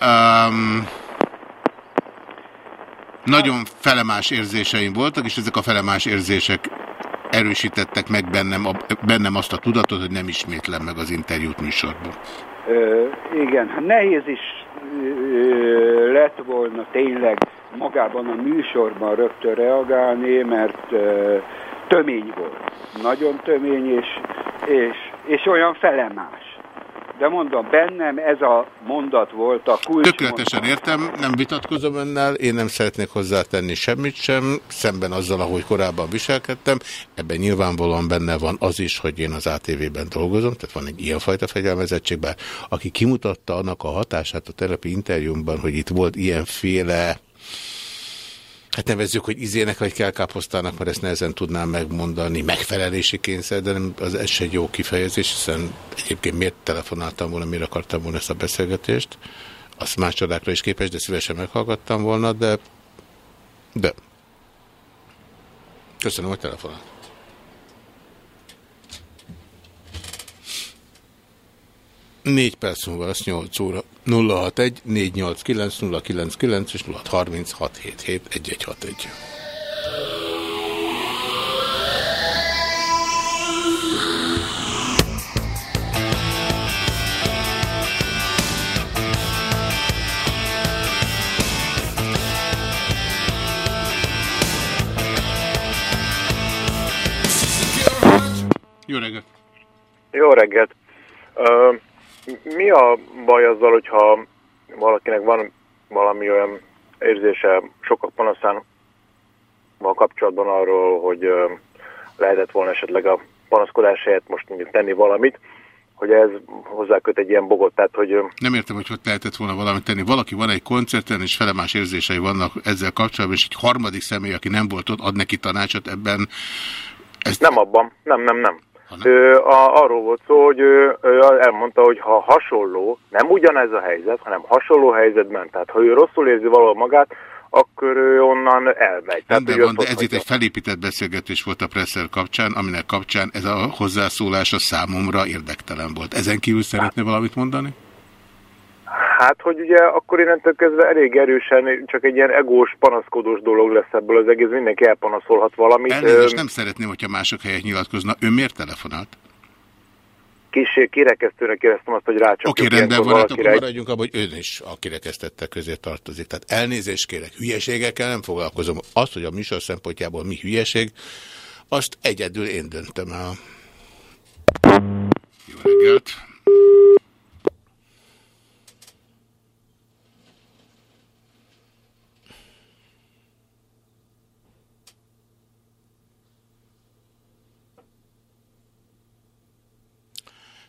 Um, nagyon felemás érzéseim voltak, és ezek a felemás érzések erősítettek meg bennem, a, bennem azt a tudatot, hogy nem ismétlem meg az interjút műsorban. Ö, igen, hát nehéz is ö, lett volna tényleg magában a műsorban rögtön reagálni, mert ö, tömény volt. Nagyon tömény, és, és, és olyan felemás. De mondom, bennem ez a mondat volt a kulcs. Tökéletesen értem, nem vitatkozom önnel, én nem szeretnék hozzátenni semmit sem, szemben azzal, ahogy korábban viselkedtem. Ebben nyilvánvalóan benne van az is, hogy én az ATV-ben dolgozom, tehát van egy ilyenfajta fegyelmezettség, bár aki kimutatta annak a hatását a telepi interjúmban, hogy itt volt ilyenféle hát nevezzük, hogy izének vagy kell kelkáposztának, mert ezt nehezen tudnám megmondani, megfelelési kényszer, de nem, az ez egy jó kifejezés, hiszen egyébként miért telefonáltam volna, miért akartam volna ezt a beszélgetést, azt más csodákra is képes, de szívesen meghallgattam volna, de de köszönöm a telefonát. 4 perc múlva lesz 8 óra. 061 489 099 és 0636 1161. Jó reggelt! Jó reggelt! Mi a baj azzal, hogyha valakinek van valami olyan érzése sokak panaszán van kapcsolatban arról, hogy lehetett volna esetleg a panaszkodás helyett most tenni valamit, hogy ez hozzáköt egy ilyen bogot, tehát hogy... Nem értem, hogy hogy lehetett volna valamit tenni. Valaki van egy koncerten, és felemás érzései vannak ezzel kapcsolatban, és egy harmadik személy, aki nem volt ott, ad neki tanácsot ebben. Ezt... Nem abban, nem, nem, nem. Ő, a, arról volt szó, hogy ő, ő elmondta, hogy ha hasonló, nem ugyanez a helyzet, hanem hasonló helyzetben, tehát ha ő rosszul érzi valahol magát, akkor ő onnan elmegy. De van, de ez itt egy felépített beszélgetés volt a Presser kapcsán, aminek kapcsán ez a hozzászólás a számomra érdektelen volt. Ezen kívül szeretne valamit mondani? Hát, hogy ugye akkor innentől kezdve elég erősen csak egy ilyen egós, panaszkodós dolog lesz ebből az egész, mindenki elpanaszolhat valamit. Elnézést, nem szeretném, hogyha mások helyek nyilatkozna. Ön miért telefonált? Kis kirekesztőnek éreztem azt, hogy rácsapjuk. Oké, okay, rendben van, hát akkor maradjunk abban, hogy ön is a kirekesztettek közé tartozik. Tehát elnézést kérek, hülyeségekkel nem foglalkozom. Azt, hogy a műsor szempontjából mi hülyeség, azt egyedül én döntöm el. Jó reggelt!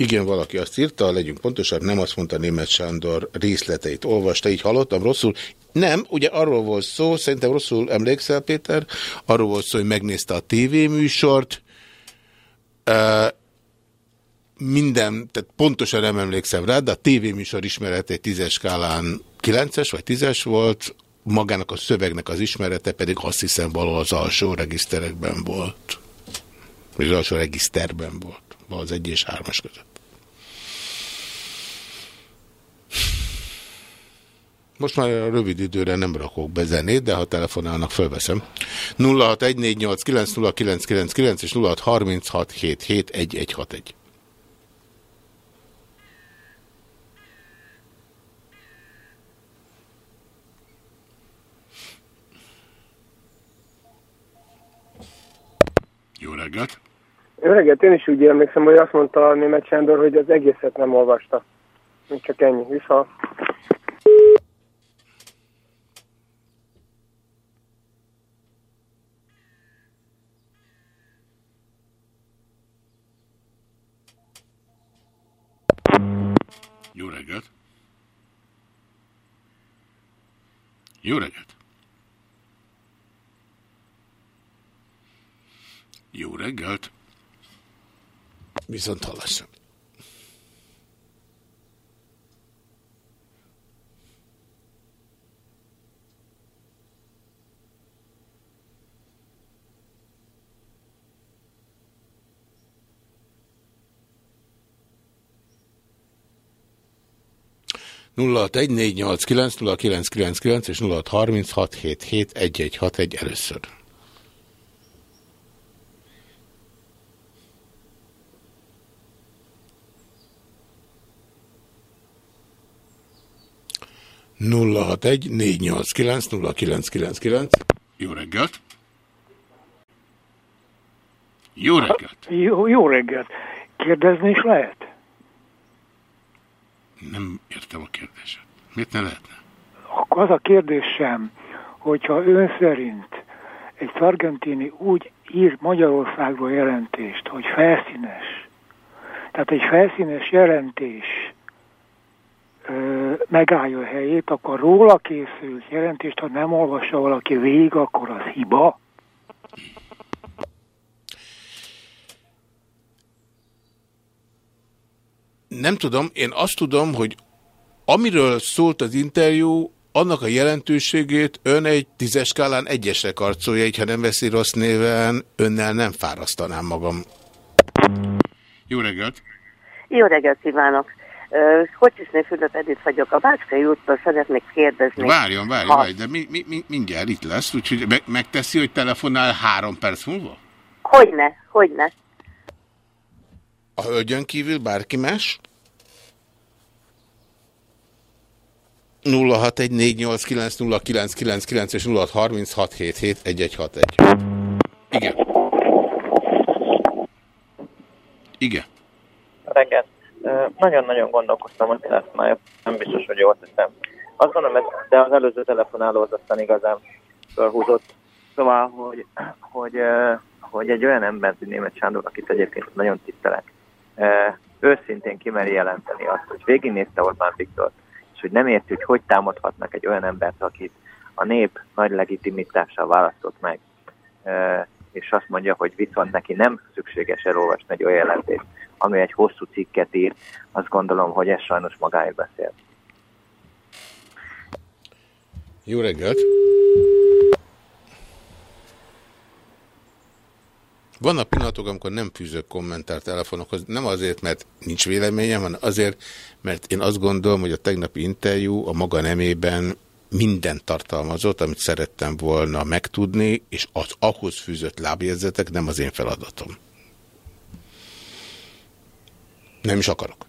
Igen, valaki azt írta, legyünk pontosak, nem azt mondta német Sándor részleteit olvasta, így hallottam rosszul. Nem, ugye arról volt szó, szerintem rosszul emlékszel, Péter, arról volt szó, hogy megnézte a tévéműsort, uh, minden, tehát pontosan nem emlékszem rá, de a tévéműsor ismerete egy tízes skálán kilences vagy tízes volt, magának a szövegnek az ismerete pedig azt hiszem valahol az alsó regiszterekben volt. Vagy az alsó regiszterben volt, az egy és hármas között. Most már a rövid időre nem rakok be zenét, de ha telefonálnak, fölveszem. 0614890999 és 0636771161. Jó reggelt! Jó reggelt, én is úgy emlékszem, hogy azt mondta a német Sándor, hogy az egészet nem olvasta. Csak ennyi. Vissza. Jó reggelt! Jó reggelt! Jó reggelt! Viszont hallásra. 061489, 0999 és 0636771161 először. nulla hat egy négy nyolc kilenc nulla kilenc kilenc kilenc. Jó reggelt! Jó reggelt! Jó, jó reggelt! Kérdezni is lehet? Nem értem a kérdéset. Miért ne lehetne? Akkor az a kérdésem, hogyha ön szerint egy Sargentini úgy ír Magyarországról jelentést, hogy felszínes, tehát egy felszínes jelentés ö, megállja a helyét, akkor róla készült jelentést, ha nem olvassa valaki végig, akkor az hiba. Nem tudom, én azt tudom, hogy amiről szólt az interjú, annak a jelentőségét ön egy tízes skálán egyesre karcolja, így ha nem veszi rossz néven, önnel nem fárasztanám magam. Jó reggelt! Jó reggelt kívánok! Kocsiszné Fülöp Edith vagyok. A Bácskai úttól szeretnék kérdezni. Várjon, várjon, ha... várjon, de mi, mi, mi, mindjárt itt lesz, úgyhogy me megteszi, hogy telefonál három perc múlva? Hogyne, hogyne. A hölgyön kívül bárki más? 0614890999 és 0636771161. Igen. Igen. Reggelt. Nagyon-nagyon gondolkoztam, hogy telefonálja. Nem biztos, hogy jól teszem. Azt gondolom, de az előző telefonáló az aztán igazán felhúzott. Szóval, hogy, hogy, hogy egy olyan ember, mint Német Sándor, akit egyébként nagyon tisztelek, őszintén kimeri jelenteni azt, hogy végignézte Orbán Viktor, és hogy nem érti, hogy hogy támadhatnak egy olyan embert, akit a nép nagy legitimitással választott meg, és azt mondja, hogy viszont neki nem szükséges elolvasni egy olyan jelentést, ami egy hosszú cikket ír, azt gondolom, hogy ez sajnos magáért beszél. Jó reggelt! Vannak pillanatok, amikor nem fűzök kommentár telefonokhoz, nem azért, mert nincs véleményem, hanem azért, mert én azt gondolom, hogy a tegnapi interjú a maga nemében minden tartalmazott, amit szerettem volna megtudni, és az ahhoz fűzött lábjegyzetek nem az én feladatom. Nem is akarok.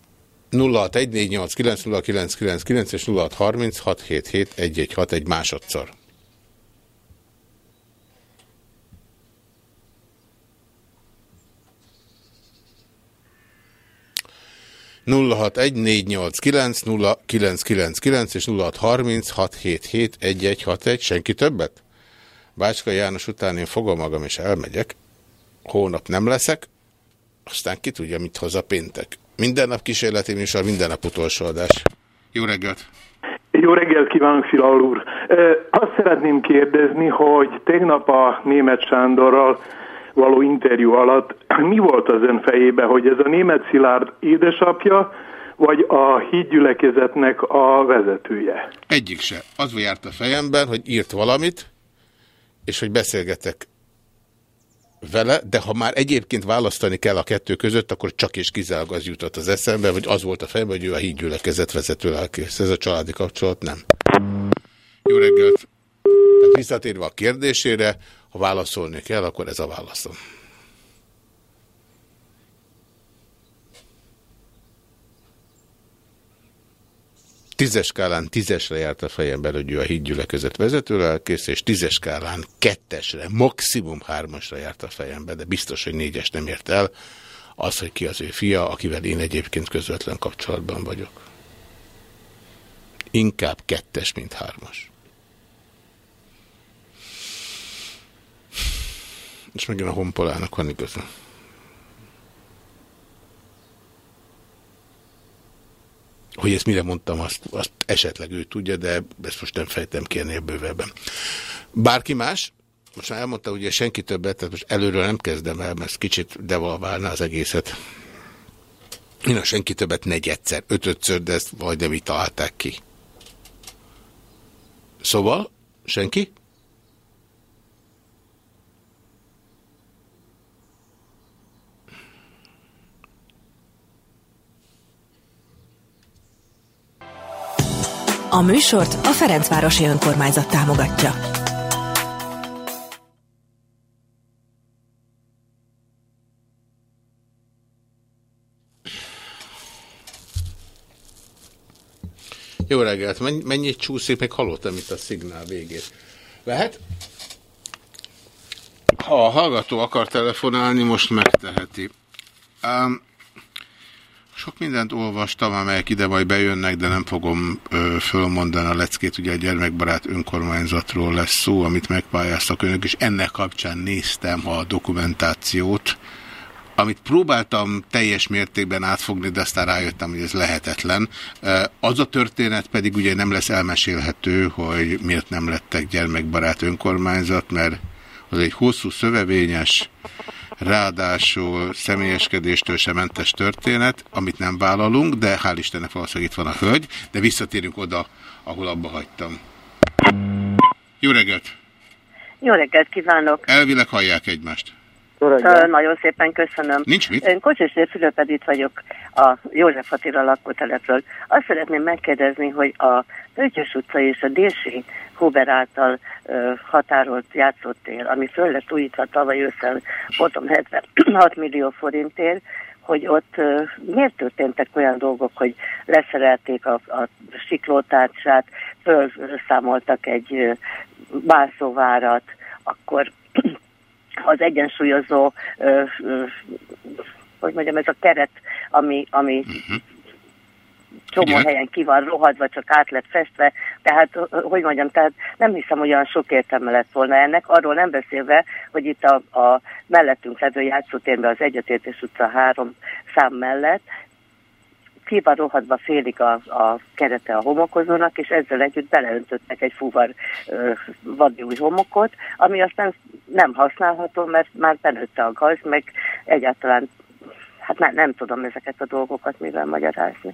0614890999 és 0636771161 másodszor. 0614890999 és 0636771161. Senki többet? Bácska János után én fogom magam és elmegyek. Hónap nem leszek, aztán ki tudja, mit hoz a péntek. Minden nap kísérleti műsor, minden nap utolsó adás. Jó reggelt! Jó reggelt kívánok, Filal úr! Azt szeretném kérdezni, hogy tegnap a német Sándorral való interjú alatt mi volt az ön fejébe, hogy ez a német Szilárd édesapja, vagy a hídgyülekezetnek a vezetője? Egyik se. Az járt a fejemben, hogy írt valamit, és hogy beszélgetek vele, de ha már egyébként választani kell a kettő között, akkor csak és kizárólag az jutott az eszembe, vagy az volt a fejemben, hogy ő a hídgyülekezet vezető lelkész. Ez a családi kapcsolat nem. Jó reggelt! Visszatérve a kérdésére, ha válaszolni kell, akkor ez a válaszom. Tízes skálán tízesre járt a fejemben, hogy ő a hídgyülekezet vezetőlelkész, és tízes skálán kettesre, maximum hármasra járt a fejemben, de biztos, hogy négyes nem ért el, az, hogy ki az ő fia, akivel én egyébként közvetlen kapcsolatban vagyok. Inkább kettes, mint hármas. És megint a honpolának van igaza. Hogy ezt mire mondtam, azt, azt esetleg ő tudja, de ezt most nem fejtem ki ennél bővebben. Bárki más? Most már elmondta, hogy senki többet, tehát most előről nem kezdem el, mert kicsit devalválná az egészet. Én a senki többet negyedszer, ötödször, de ezt vagy nem így találták ki. Szóval, senki? A műsort a Ferencvárosi Önkormányzat támogatja. Jó reggelt, mennyi, mennyit csúszik, meg hallottam itt a szignál végét. Lehet? Ha a hallgató akar telefonálni, most megteheti. Um, sok mindent olvastam, amelyek ide majd bejönnek, de nem fogom ö, fölmondani a leckét. Ugye a gyermekbarát önkormányzatról lesz szó, amit megpályáztak önök, és ennek kapcsán néztem a dokumentációt, amit próbáltam teljes mértékben átfogni, de aztán rájöttem, hogy ez lehetetlen. Az a történet pedig ugye nem lesz elmesélhető, hogy miért nem lettek gyermekbarát önkormányzat, mert az egy hosszú szövevényes, ráadásul személyeskedéstől sem mentes történet, amit nem vállalunk, de hál' Istennek valószínűleg itt van a hölgy, de visszatérünk oda, ahol abba hagytam. Jó reggelt! Jó reggelt kívánok! Elvileg hallják egymást. Nagyon szépen köszönöm. Nincs mit. Én Kocsis Fülöp Edith vagyok a József Attila lakótelepről. Azt szeretném megkérdezni, hogy a Pöttyös utca és a Dési Huber által uh, határolt játszótér, ami föl lett újítva tavaly ősszel, voltam 76 millió forintért, hogy ott uh, miért történtek olyan dolgok, hogy leszerelték a, a siklótárcsát, fölszámoltak egy bászóvárat, akkor az egyensúlyozó, ö, ö, hogy mondjam, ez a keret, ami, ami uh-huh. Csomó Igen. helyen ki van rohadva, csak át lett festve, tehát, hogy mondjam, tehát nem hiszem, hogy olyan sok értelme lett volna ennek, arról nem beszélve, hogy itt a, a mellettünk levő játszótérben az Egyetértés utca három szám mellett ki van rohadva félig a, a kerete a homokozónak, és ezzel együtt beleöntöttek egy fuvar vadi új homokot, ami aztán nem használható, mert már benőtte a gaz, meg egyáltalán, hát nem, nem tudom ezeket a dolgokat mivel magyarázni.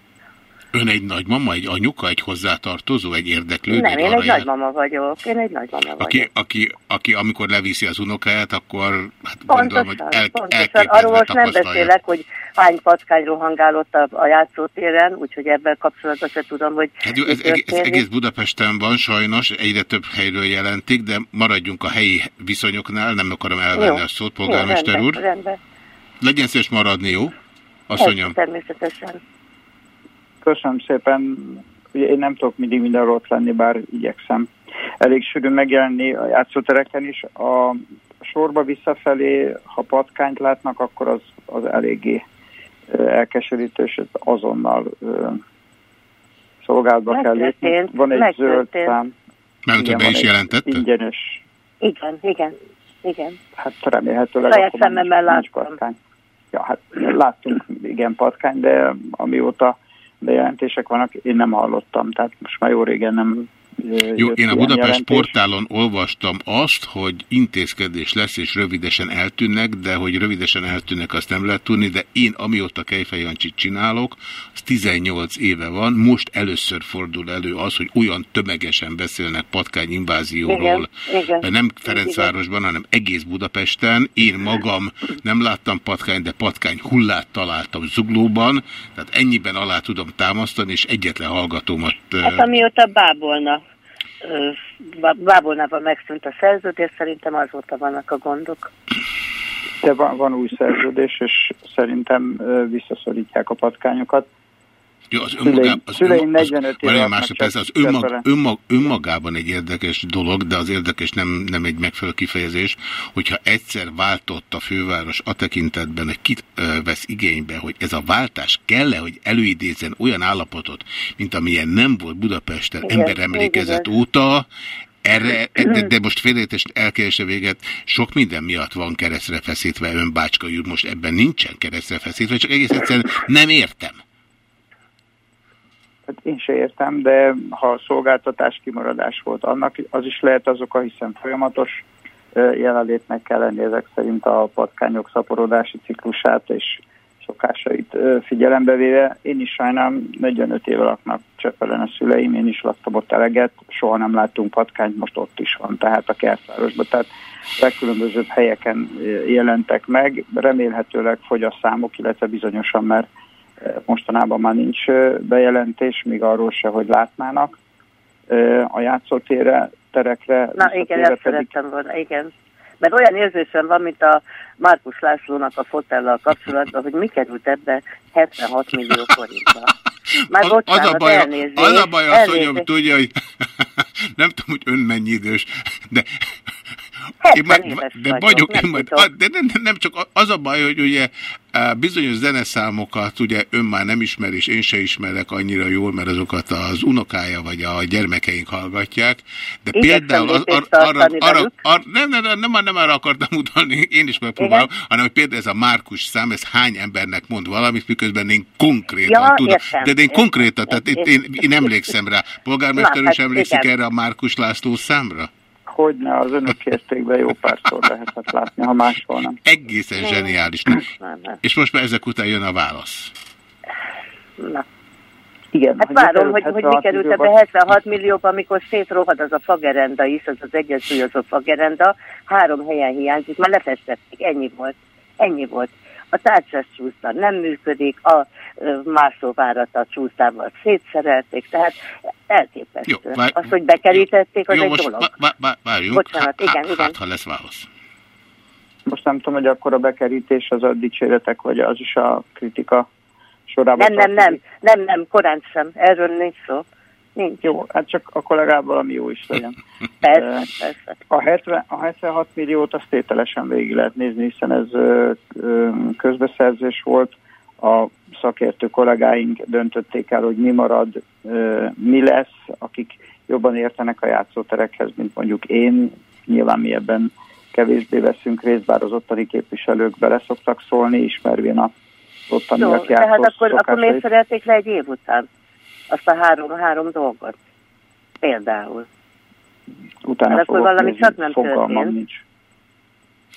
Ön egy nagymama, egy anyuka, egy hozzátartozó, egy érdeklődő? Nem, én egy nagymama vagyok. Én egy nagymama aki, vagyok. Aki, aki amikor leviszi az unokáját, akkor hát pontosan, gondolom, hogy el, pontosan. Arról most nem beszélek, hogy hány patkány rohangálott a, a játszótéren, úgyhogy ebben kapcsolatban se tudom, hogy hát jó, ez, ez egész Budapesten van sajnos, egyre több helyről jelentik, de maradjunk a helyi viszonyoknál, nem akarom elvenni jó. a szót, polgármester jó, rendben, úr. Rendben. Legyen szíves maradni, jó? Asszonyom. Természetesen. Köszönöm szépen. Ugye én nem tudok mindig mindenről ott lenni, bár igyekszem elég sűrűn megjelenni a játszótereken is. A sorba visszafelé, ha patkányt látnak, akkor az, az eléggé elkeserítő, és azonnal szolgálatba kell lépni. Van egy zöld szám. Mert be is jelentette? Ingyenes. Igen, igen, igen. Hát remélhetőleg Saját akkor nincs patkány. Ja, hát láttunk igen patkány, de amióta bejelentések vannak, én nem hallottam, tehát most már jó régen nem jó, én a Budapest jelentés. portálon olvastam azt, hogy intézkedés lesz, és rövidesen eltűnnek, de hogy rövidesen eltűnnek, azt nem lehet tudni, de én amióta Kejfej Jancsit csinálok, az 18 éve van, most először fordul elő az, hogy olyan tömegesen beszélnek patkány invázióról, igen, igen, nem Ferencvárosban, hanem egész Budapesten. Én magam nem láttam patkány, de patkány hullát találtam Zuglóban, tehát ennyiben alá tudom támasztani, és egyetlen hallgatómat... Hát amióta bábolna Bábolnában megszűnt a szerződés, szerintem azóta vannak a gondok. De van, van új szerződés, és szerintem visszaszorítják a patkányokat. Jó, az, önmagában, az, az, 45 éve másodperc, az önmag, önmag, önmagában egy érdekes dolog, de az érdekes nem, nem egy megfelelő kifejezés, hogyha egyszer váltott a főváros a tekintetben, hogy kit ö, vesz igénybe, hogy ez a váltás kell-e, hogy előidézzen olyan állapotot, mint amilyen nem volt Budapesten igen, emberemlékezet igen. óta, erre, de, de most félreértés elkerése véget, sok minden miatt van keresztre feszítve ön Bácska úr, most ebben nincsen keresztre feszítve, csak egész egyszerűen nem értem. Hát én se értem, de ha szolgáltatás kimaradás volt, annak az is lehet az oka, hiszen folyamatos jelenlétnek kell lenni ezek szerint a patkányok szaporodási ciklusát és szokásait figyelembe véve. Én is sajnálom, 45 év laknak Csepelen a szüleim, én is laktam ott eleget, soha nem láttunk patkányt, most ott is van, tehát a kertvárosban. Tehát legkülönbözőbb helyeken jelentek meg, remélhetőleg fogy a számok, illetve bizonyosan, mert mostanában már nincs bejelentés, még arról se, hogy látnának a játszótére, terekre. Na igen, ezt pedig... szerettem volna, igen. Mert olyan érzésem van, mint a Márkus Lászlónak a fotellal kapcsolatban, hogy mi került ebbe 76 millió forintba. Már az, bocsánat, az a baj, elnézést, az a baj, azt, hogy tudja, hogy nem tudom, hogy ön mennyi idős, de én már, de vagyok, nem, én majd, de nem, nem csak az a baj, hogy ugye bizonyos zeneszámokat ugye ön már nem ismer, és én se ismerek annyira jól, mert azokat az unokája vagy a gyermekeink hallgatják, de Igen, például az, ar, arra, arra, arra, nem, nem, nem, nem, nem arra akartam utalni, én is megpróbálom, Igen. hanem hogy például ez a Márkus szám, ez hány embernek mond valamit, miközben én konkrétan ja, tudom. Értem, de, én konkrétan, tehát én, én, én emlékszem rá. Polgármester is hát emlékszik igen. erre a Márkus László számra? Hogyne, az önök értékben jó párszor lehetett látni, ha máshol nem. Egészen nem. zseniális. Nem, nem. És most már ezek után jön a válasz. Na. Igen, hát várom, hogy, hogy mi került ebbe 76 millióba, amikor szétrohad az a fagerenda is, az az egyensúlyozó fagerenda, három helyen hiányzik, már lefestették, ennyi volt. Ennyi volt a tárcsás csúszta nem működik, a mászóvárat a csúsztával szétszerelték, tehát elképesztő. Jó, vár... Azt, hogy bekerítették, az jó, egy most dolog. várjunk, Bocsánat, hát, igen, hát, igen. Hát, ha lesz válasz. Most nem tudom, hogy akkor a bekerítés az a dicséretek, vagy az is a kritika sorában. Nem, nem, nem, nem, nem, korán sem, erről nincs szó. Nincs. Jó, hát csak a kollégával valami jó is legyen. persze, persze. A, 70, a 76 milliót azt tételesen végig lehet nézni, hiszen ez ö, ö, közbeszerzés volt. A szakértő kollégáink döntötték el, hogy mi marad, ö, mi lesz, akik jobban értenek a játszóterekhez, mint mondjuk én. Nyilván mi ebben kevésbé veszünk részt, bár az ottani képviselők bele szoktak szólni, ismervén a ottaniak játszó Tehát akkor, akkor miért szerelték le egy év után? Azt a három-három dolgot. Például. Utána akkor valami csak nem történt. Nincs.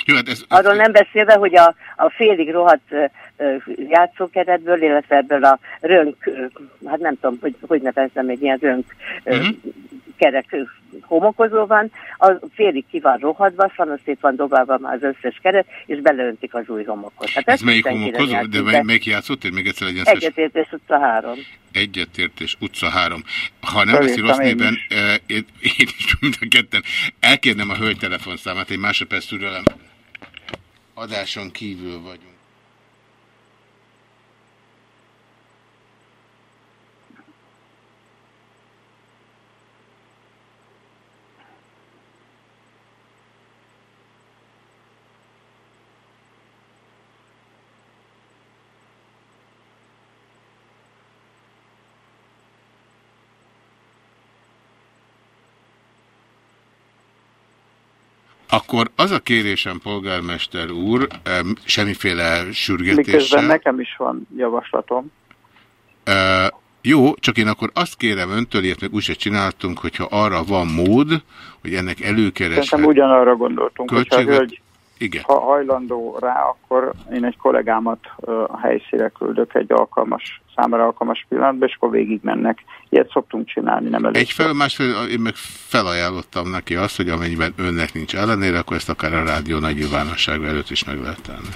Jó, hát ez, Arról nem beszélve, hogy a, a félig rohadt játszókeretből, illetve ebből a rönk, hát nem tudom, hogy, hogy nevezzem egy ilyen rönk uh mhm. -huh. kerek homokozó van, a félig ki van rohadva, szanaszét van dobálva már az összes keret, és beleöntik az új homokot. Hát ez melyik homokozó? De mely, melyik játszott? Én még egyszer legyen Egyetértés utca 3. Egyetértés utca 3. Ha nem veszi rossz néven, én, én is mind a ketten elkérnem a hölgy telefonszámát, egy másodperc türelem. Adáson kívül vagyunk. Akkor az a kérésem, polgármester úr, semmiféle sürgetéssel... Miközben nekem is van javaslatom. Uh, jó, csak én akkor azt kérem öntől, ilyet meg úgyse csináltunk, hogyha arra van mód, hogy ennek előkereshet... Szerintem ugyanarra gondoltunk, költséget... hogyha hölgy igen. Ha hajlandó rá, akkor én egy kollégámat a helyszíre küldök egy alkalmas, számára alkalmas pillanatban, és akkor végig mennek. Ilyet szoktunk csinálni, nem először. Egyfelől, másfelől én meg felajánlottam neki azt, hogy amennyiben önnek nincs ellenére, akkor ezt akár a rádió nagy nyilvánosság előtt is meg lehet tenni.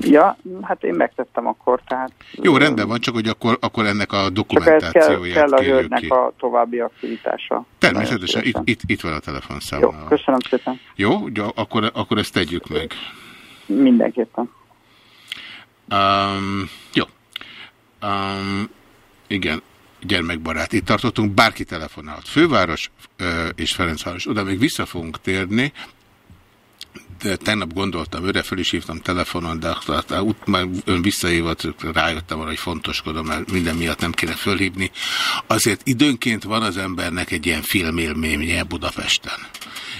Ja, hát én megtettem akkor, tehát... Jó, rendben van, csak hogy akkor, akkor ennek a dokumentációját kell, kell a hölgynek ki. a további aktivitása. Természetesen, itt, itt, itt van a telefonszám. Jó, köszönöm szépen. Jó, akkor, akkor ezt tegyük meg. Mindenképpen. Um, jó. Um, igen, gyermekbarát. Itt tartottunk, bárki telefonált. Főváros és Ferencváros. Oda még vissza fogunk térni, de tegnap gondoltam, őre föl is hívtam telefonon, de út, már ön visszahívott, rájöttem arra, hogy fontoskodom, mert minden miatt nem kéne fölhívni. Azért időnként van az embernek egy ilyen filmélménye Budapesten.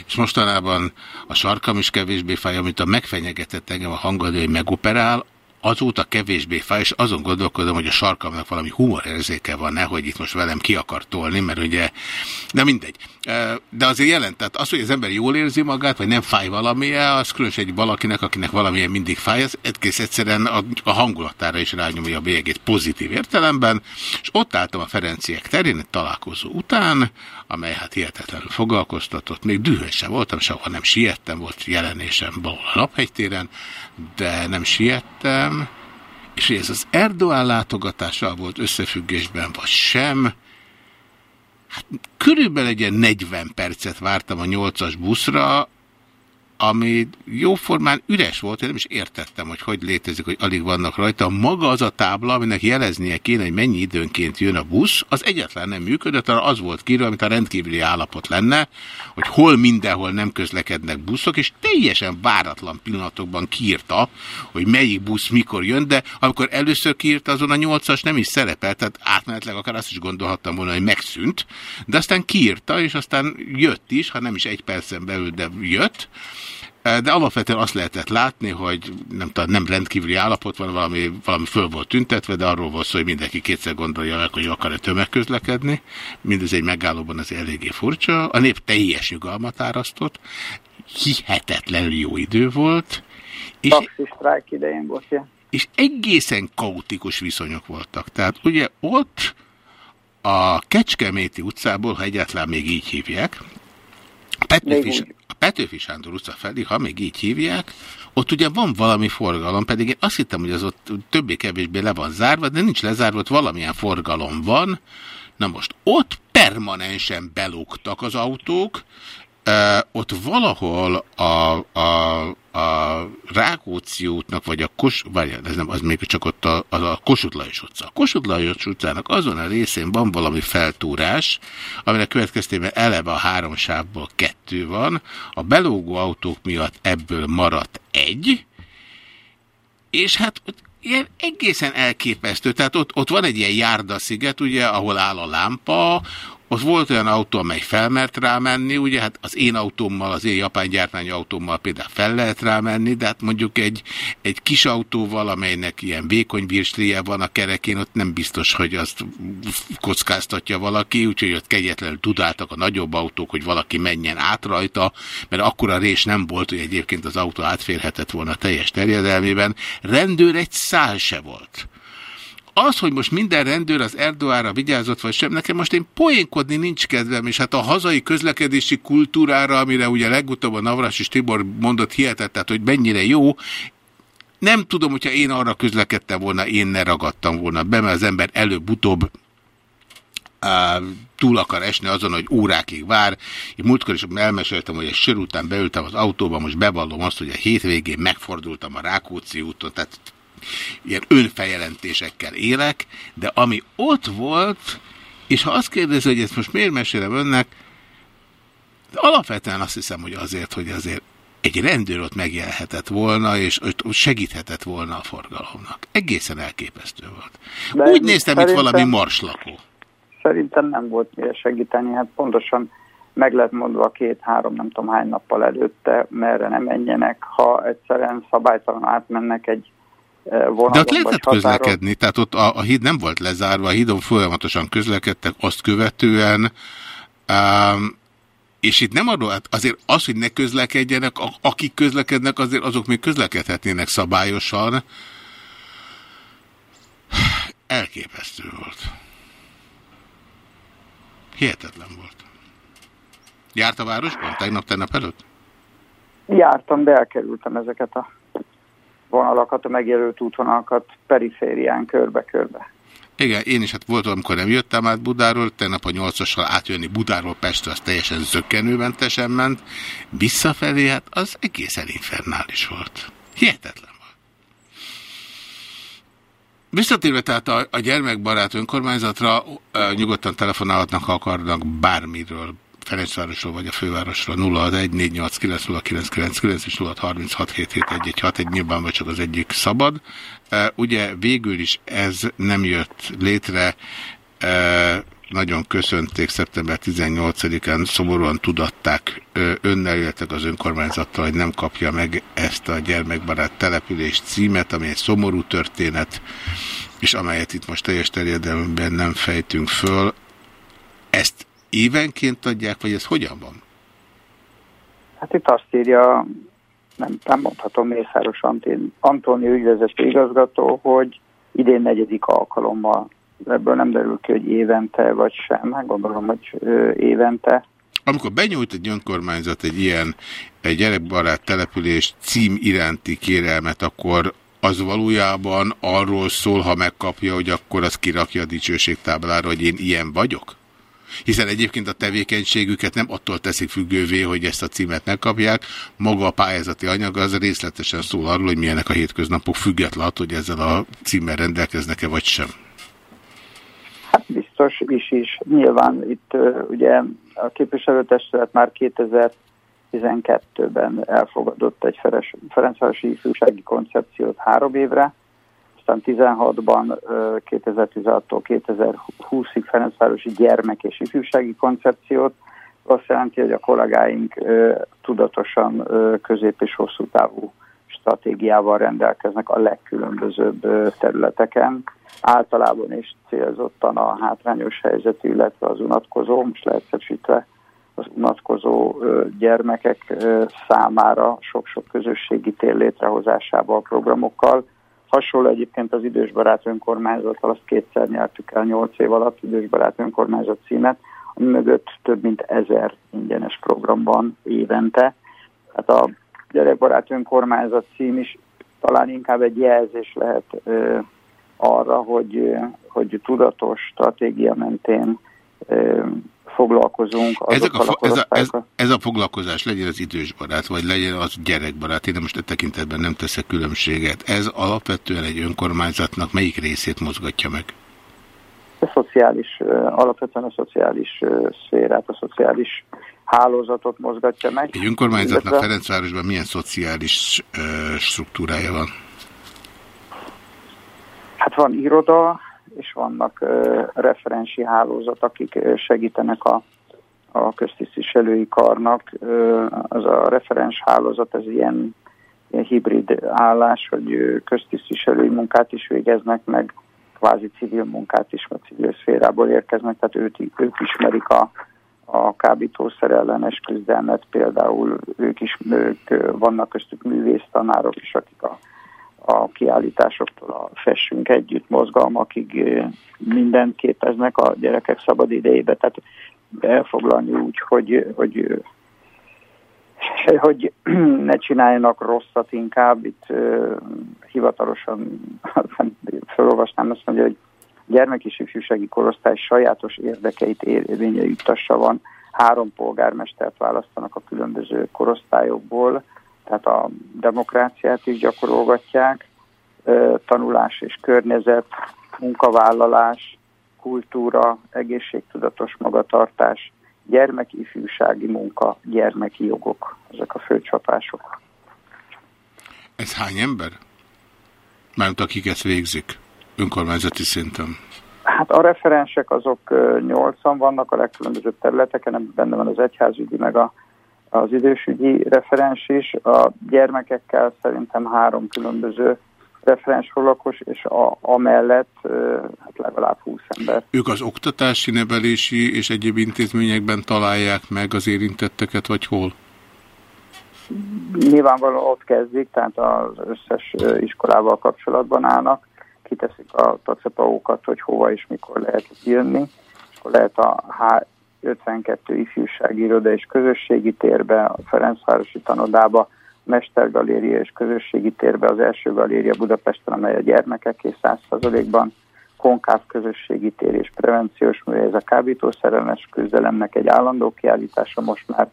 És mostanában a sarkam is kevésbé fáj, amit a megfenyegetett engem a hangadő, hogy megoperál, azóta kevésbé fáj, és azon gondolkodom, hogy a sarkamnak valami humorérzéke van, nehogy itt most velem ki akar tolni, mert ugye, de mindegy. De azért jelent, tehát az, hogy az ember jól érzi magát, vagy nem fáj valamilyen, az különös egy valakinek, akinek valamilyen mindig fáj, az egész egyszerűen a, a hangulatára is rányomja a bélyegét pozitív értelemben, és ott álltam a Ferenciek terén, egy találkozó után, amely hát hihetetlenül foglalkoztatott, még dühös sem voltam, sehol nem siettem, volt jelenésem valahol a Naphegytéren, de nem siettem, és hogy ez az Erdoğan látogatással volt összefüggésben, vagy sem, hát körülbelül egy 40 percet vártam a 8-as buszra, ami jóformán üres volt, én nem is értettem, hogy hogy létezik, hogy alig vannak rajta. Maga az a tábla, aminek jeleznie kéne, hogy mennyi időnként jön a busz, az egyetlen nem működött, arra az volt kírva, amit a rendkívüli állapot lenne, hogy hol mindenhol nem közlekednek buszok, és teljesen váratlan pillanatokban kiírta, hogy melyik busz mikor jön, de amikor először kiírta, azon a nyolcas nem is szerepelt, tehát átmenetleg akár azt is gondolhattam volna, hogy megszűnt, de aztán kiírta, és aztán jött is, ha nem is egy percen belül, de jött, de alapvetően azt lehetett látni, hogy nem, tudom, nem rendkívüli állapot van, valami, valami föl volt tüntetve, de arról volt szó, hogy mindenki kétszer gondolja meg, hogy akar-e tömegközlekedni. Mindez egy megállóban az eléggé furcsa. A nép teljes nyugalmat árasztott. Hihetetlenül jó idő volt. És, sztrájk idején volt, ja. És egészen kaotikus viszonyok voltak. Tehát ugye ott a Kecskeméti utcából, ha egyáltalán még így hívják, Petőfi, Petőfi Sándor utca felé, ha még így hívják, ott ugye van valami forgalom, pedig én azt hittem, hogy az ott többé-kevésbé le van zárva, de nincs lezárva, ott valamilyen forgalom van. Na most ott permanensen belógtak az autók, ott valahol a, a, a Rákóczi útnak, vagy a Kos, vagy ez nem, az még csak ott a, a, a Kossuth Lajos utca. A Kossuth Lajos utcának azon a részén van valami feltúrás, aminek következtében eleve a három sávból kettő van, a belógó autók miatt ebből maradt egy, és hát ilyen egészen elképesztő. Tehát ott, ott van egy ilyen járdasziget, ugye, ahol áll a lámpa, ott volt olyan autó, amely felmert rámenni, ugye hát az én autómmal, az én japán gyártmányú autómmal például fel lehet rámenni, de hát mondjuk egy, egy kis autóval, amelynek ilyen vékony virsléje van a kerekén, ott nem biztos, hogy azt kockáztatja valaki, úgyhogy ott kegyetlenül tudáltak a nagyobb autók, hogy valaki menjen át rajta, mert akkora rés nem volt, hogy egyébként az autó átférhetett volna teljes terjedelmében. Rendőr egy szál se volt. Az, hogy most minden rendőr az Erdoára vigyázott, vagy sem, nekem most én poénkodni nincs kedvem, és hát a hazai közlekedési kultúrára, amire ugye legutóbb a Navras és Tibor mondott hihetett, tehát hogy mennyire jó, nem tudom, hogyha én arra közlekedtem volna, én ne ragadtam volna be, mert az ember előbb-utóbb túl akar esni azon, hogy órákig vár. Én múltkor is elmeséltem, hogy egy sör után beültem az autóba, most bevallom azt, hogy a hétvégén megfordultam a Rákóczi úton, tehát ilyen önfejelentésekkel élek, de ami ott volt, és ha azt kérdezi, hogy ezt most miért mesélem önnek, alapvetően azt hiszem, hogy azért, hogy azért egy rendőr ott megjelhetett volna, és ott segíthetett volna a forgalomnak. Egészen elképesztő volt. De Úgy néztem, mint valami marslakó. Szerintem nem volt mire segíteni, hát pontosan meg lett mondva két-három, nem tudom hány nappal előtte, merre nem menjenek, ha egyszerűen szabálytalan átmennek egy vonalon, De ott lehetett közlekedni, tehát ott a, a híd nem volt lezárva, a hídon folyamatosan közlekedtek azt követően, um, és itt nem arról, hát azért az, hogy ne közlekedjenek, akik közlekednek, azért azok még közlekedhetnének szabályosan. Elképesztő volt. Hihetetlen volt. Járt a városban tegnap, tegnap előtt? Jártam, de elkerültem ezeket a vonalakat, a megjelölt útvonalakat periférián körbe-körbe. Igen, én is hát volt, amikor nem jöttem át Budáról, tegnap a nyolcassal átjönni Budáról Pestre, az teljesen zökkenőmentesen ment. Visszafelé, hát az egészen infernális volt. Hihetetlen volt. Visszatérve tehát a, a gyermekbarát önkormányzatra, nyugodtan telefonálhatnak, ha akarnak bármiről Ferencvárosról vagy a fővárosról 0614890999 és 0636771161, nyilván vagy csak az egyik szabad. Ugye végül is ez nem jött létre, nagyon köszönték szeptember 18-án, szomorúan tudatták önnel, illetve az önkormányzattal, hogy nem kapja meg ezt a gyermekbarát település címet, ami egy szomorú történet, és amelyet itt most teljes terjedelemben nem fejtünk föl. Ezt évenként adják, vagy ez hogyan van? Hát itt azt írja, nem, nem mondhatom Mészáros Antóni ügyvezető igazgató, hogy idén negyedik alkalommal ebből nem derül ki, hogy évente vagy sem, hát gondolom, hogy évente. Amikor benyújt egy önkormányzat egy ilyen egy gyerekbarát település cím iránti kérelmet, akkor az valójában arról szól, ha megkapja, hogy akkor az kirakja a dicsőségtáblára, hogy én ilyen vagyok? Hiszen egyébként a tevékenységüket nem attól teszik függővé, hogy ezt a címet megkapják. Maga a pályázati anyag az részletesen szól arról, hogy milyenek a hétköznapok független, hogy ezzel a címmel rendelkeznek-e vagy sem. Hát biztos is is. Nyilván itt ugye a képviselőtestület már 2012-ben elfogadott egy Ferencvárosi ifjúsági koncepciót három évre, aztán 16-ban 2016-tól 2020-ig Ferencvárosi gyermek és ifjúsági koncepciót. Azt jelenti, hogy a kollégáink tudatosan közép- és hosszú távú stratégiával rendelkeznek a legkülönbözőbb területeken. Általában is célzottan a hátrányos helyzetű, illetve az unatkozó, most leegyszerűsítve az unatkozó gyermekek számára sok-sok közösségi tér létrehozásával, programokkal. Hasonló egyébként az idősbarát önkormányzattal, azt kétszer nyertük el nyolc év alatt idősbarát önkormányzat címet, ami mögött több mint ezer ingyenes program van évente. Hát a gyerekbarát önkormányzat cím is talán inkább egy jelzés lehet ö, arra, hogy, hogy tudatos stratégia mentén ö, foglalkozunk. Ezek a, a ez, a, ez, ez a foglalkozás legyen az idősbarát, vagy legyen az gyerekbarát, én most e tekintetben nem teszek különbséget. Ez alapvetően egy önkormányzatnak melyik részét mozgatja meg? A szociális, alapvetően a szociális szférát, a szociális hálózatot mozgatja meg. Egy önkormányzatnak illetve... Ferencvárosban milyen szociális struktúrája van? Hát van iroda, és vannak referensi hálózat, akik segítenek a, a köztisztviselői karnak. Az a referens hálózat, ez ilyen, ilyen hibrid állás, hogy köztisztviselői munkát is végeznek, meg kvázi civil munkát is, vagy civil szférából érkeznek, tehát őt, ők ismerik a, a kábítószer ellenes küzdelmet, például ők is ők vannak köztük művésztanárok is, akik a, a kiállításoktól a Fessünk Együtt mozgalmakig mindent képeznek a gyerekek szabad idejébe, tehát elfoglalni úgy, hogy, hogy hogy ne csináljanak rosszat inkább, itt hivatalosan felolvasnám azt mondja, hogy gyermek és ifjúsági korosztály sajátos érdekeit érvénye juttassa van. Három polgármestert választanak a különböző korosztályokból, tehát a demokráciát is gyakorolgatják, tanulás és környezet, munkavállalás, kultúra, egészségtudatos magatartás, gyermeki ifjúsági munka, gyermeki jogok, ezek a fő csapások. Ez hány ember? Mármint akik ezt végzik? önkormányzati szinten? Hát a referensek azok 80 vannak a legkülönbözőbb területeken, benne van az egyházügyi, meg a, az idősügyi referens is. A gyermekekkel szerintem három különböző referens foglalkos, és a, amellett hát legalább 20 ember. Ők az oktatási, nevelési és egyéb intézményekben találják meg az érintetteket, vagy hol? Nyilvánvalóan ott kezdik, tehát az összes iskolával kapcsolatban állnak kiteszik a tacepaókat, hogy hova és mikor lehet jönni, és akkor lehet a H52 ifjúsági iroda és közösségi térbe, a Ferencvárosi tanodába, Mestergaléria és közösségi térbe, az első galéria Budapesten, amely a gyermekek és 100%-ban konkáv közösségi tér és prevenciós mű, ez a kábítószerelmes küzdelemnek egy állandó kiállítása, most már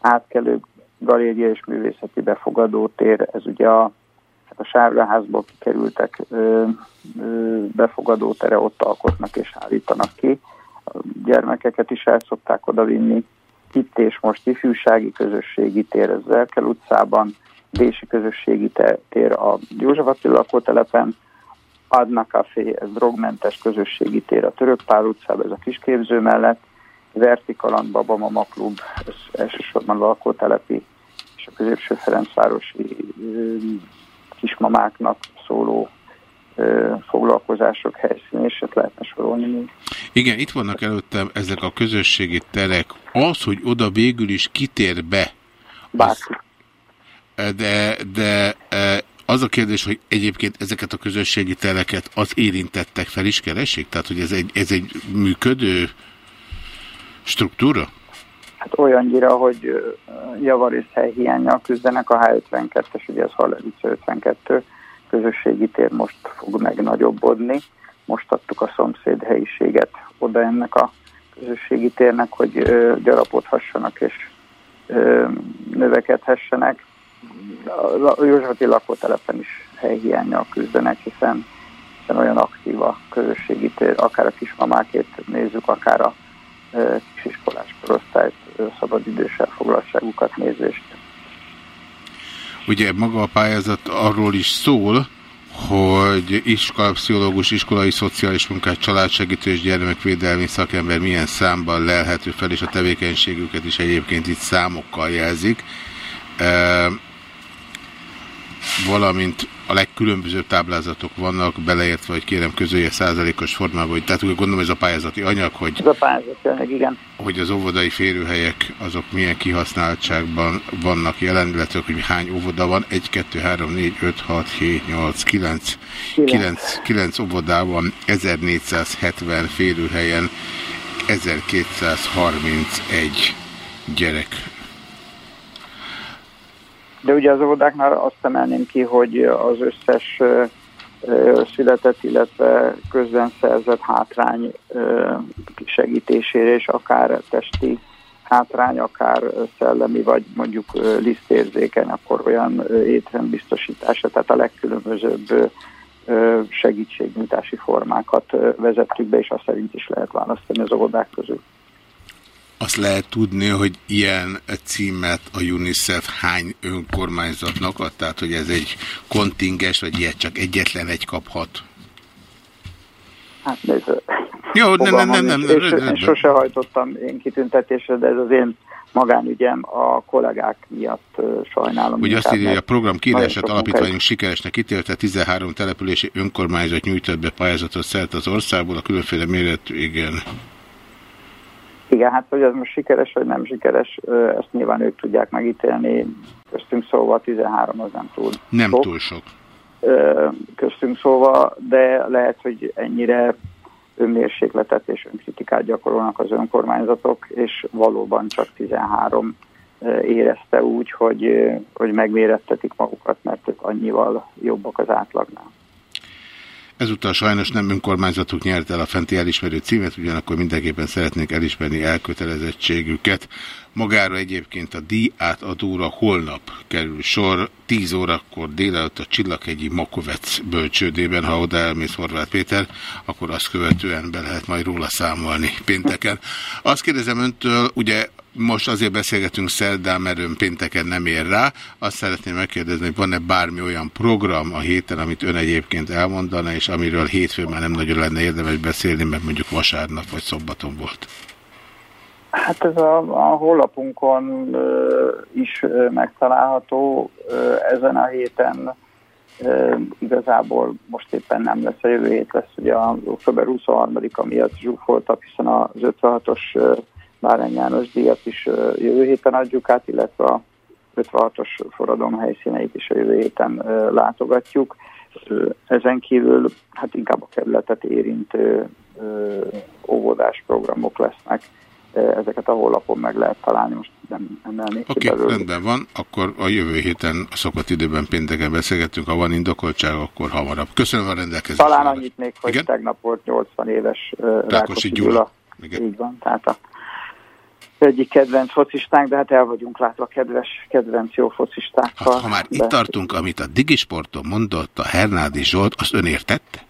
átkelő galéria és művészeti befogadó tér, ez ugye a a sárgaházból kikerültek ö, ö, befogadó tere ott alkotnak és állítanak ki. Gyermekeket is el szokták odavinni. Itt és most ifjúsági közösségi tér, ez Zerkel utcában, Dési közösségi tér a József Attila lakótelepen, Adna Café, ez drogmentes közösségi tér a Törökpál utcában, ez a kisképző mellett, Vertikaland, Babamama Klub, ez elsősorban lakótelepi és a középső Ferencvárosi kismamáknak szóló foglalkozások helyszín, és ezt lehetne sorolni még. Igen, itt vannak előttem ezek a közösségi terek. Az, hogy oda végül is kitér be, az, de, de az a kérdés, hogy egyébként ezeket a közösségi teleket az érintettek fel is keresik? Tehát, hogy ez egy, ez egy működő struktúra? Hát olyannyira, hogy javarész helyhiányjal küzdenek a H52-es, ugye ez Hallevice 52 közösségi tér most fog megnagyobbodni. Most adtuk a szomszéd helyiséget oda ennek a közösségi térnek, hogy ö, gyarapodhassanak és ö, növekedhessenek. A Józsefati lakótelepen is helyhiányjal küzdenek, hiszen, hiszen olyan aktív a közösségi tér, akár a kismamákét nézzük, akár a kisiskolás korosztályt, szabadidős elfoglaltságukat nézést. Ugye maga a pályázat arról is szól, hogy iskolapszichológus, iskolai szociális munkás, családsegítő és gyermekvédelmi szakember milyen számban lelhető fel, és a tevékenységüket is egyébként itt számokkal jelzik. Valamint a legkülönbözőbb táblázatok vannak, beleértve, hogy kérem közölje százalékos formában, hogy tehát úgy gondolom ez a pályázati anyag, hogy, ez a pályázati anyag, igen. hogy az óvodai férőhelyek azok milyen kihasználtságban vannak jelen, illetve hogy hány óvoda van, 1, 2, 3, 4, 5, 6, 7, 8, 9, 9, 9 óvodában, 1470 férőhelyen, 1231 gyerek de ugye az óvodáknál azt emelném ki, hogy az összes született, illetve közben szerzett hátrány segítésére, és akár testi hátrány, akár szellemi, vagy mondjuk lisztérzékeny, akkor olyan étrendbiztosítása, tehát a legkülönbözőbb segítségnyújtási formákat vezettük be, és azt szerint is lehet választani az óvodák közül. Azt lehet tudni, hogy ilyen címet a UNICEF hány önkormányzatnak ad? Tehát, hogy ez egy kontinges, vagy ilyet csak egyetlen egy kaphat? Hát nézd, Jó, nem, nem, nem, nem, nem, nem, nem. Sose hajtottam én kitüntetésre, de ez az én magánügyem a kollégák miatt sajnálom. Ugye azt írja, hogy a program kiírását alapítványunk sikeresnek ítélte, 13 települési önkormányzat nyújtott be pályázatot szert az országból, a különféle méretű, igen. Igen, hát hogy ez most sikeres vagy nem sikeres, ezt nyilván ők tudják megítélni. Köztünk szóval 13 az nem túl Nem sok. túl sok. Köztünk szóval, de lehet, hogy ennyire önmérsékletet és önkritikát gyakorolnak az önkormányzatok, és valóban csak 13 érezte úgy, hogy, hogy megmérettetik magukat, mert ők annyival jobbak az átlagnál. Ezúttal sajnos nem önkormányzatuk nyert el a fenti elismerő címet, ugyanakkor mindenképpen szeretnék elismerni elkötelezettségüket. Magára egyébként a díj átadóra holnap kerül sor, 10 órakor délelőtt a Csillaghegyi Makovec bölcsődében, ha oda elmész Horváth Péter, akkor azt követően be lehet majd róla számolni pénteken. Azt kérdezem öntől, ugye most azért beszélgetünk szerdán, mert ön pénteken nem ér rá. Azt szeretném megkérdezni, hogy van-e bármi olyan program a héten, amit ön egyébként elmondana, és amiről hétfőn már nem nagyon lenne érdemes beszélni, mert mondjuk vasárnap vagy szombaton volt. Hát ez a, a honlapunkon ö, is ö, megtalálható. Ö, ezen a héten ö, igazából most éppen nem lesz, a jövő hét lesz, ugye az október 23-a miatt zsúfoltak, hiszen az 56-os Bárány János díjat is jövő héten adjuk át, illetve a 56-os forradalom helyszíneit is a jövő héten látogatjuk. Ezen kívül hát inkább a kerületet érintő óvodás programok lesznek. Ezeket a honlapon meg lehet találni, most nem emelnék Oké, okay, rendben van, akkor a jövő héten a szokott időben pénteken beszélgetünk, ha van indokoltság, akkor hamarabb. Köszönöm a rendelkezést. Talán annyit még, hogy Igen? tegnap volt 80 éves Rákosi, Rákosi Gyula. Gyula. Igen. Így van, tehát a egyik kedvenc focistánk, de hát el vagyunk látva kedves, kedvenc jó focistákkal. Ha, ha már de... itt tartunk, amit a Digisporton mondott a Hernádi Zsolt, azt ön értette?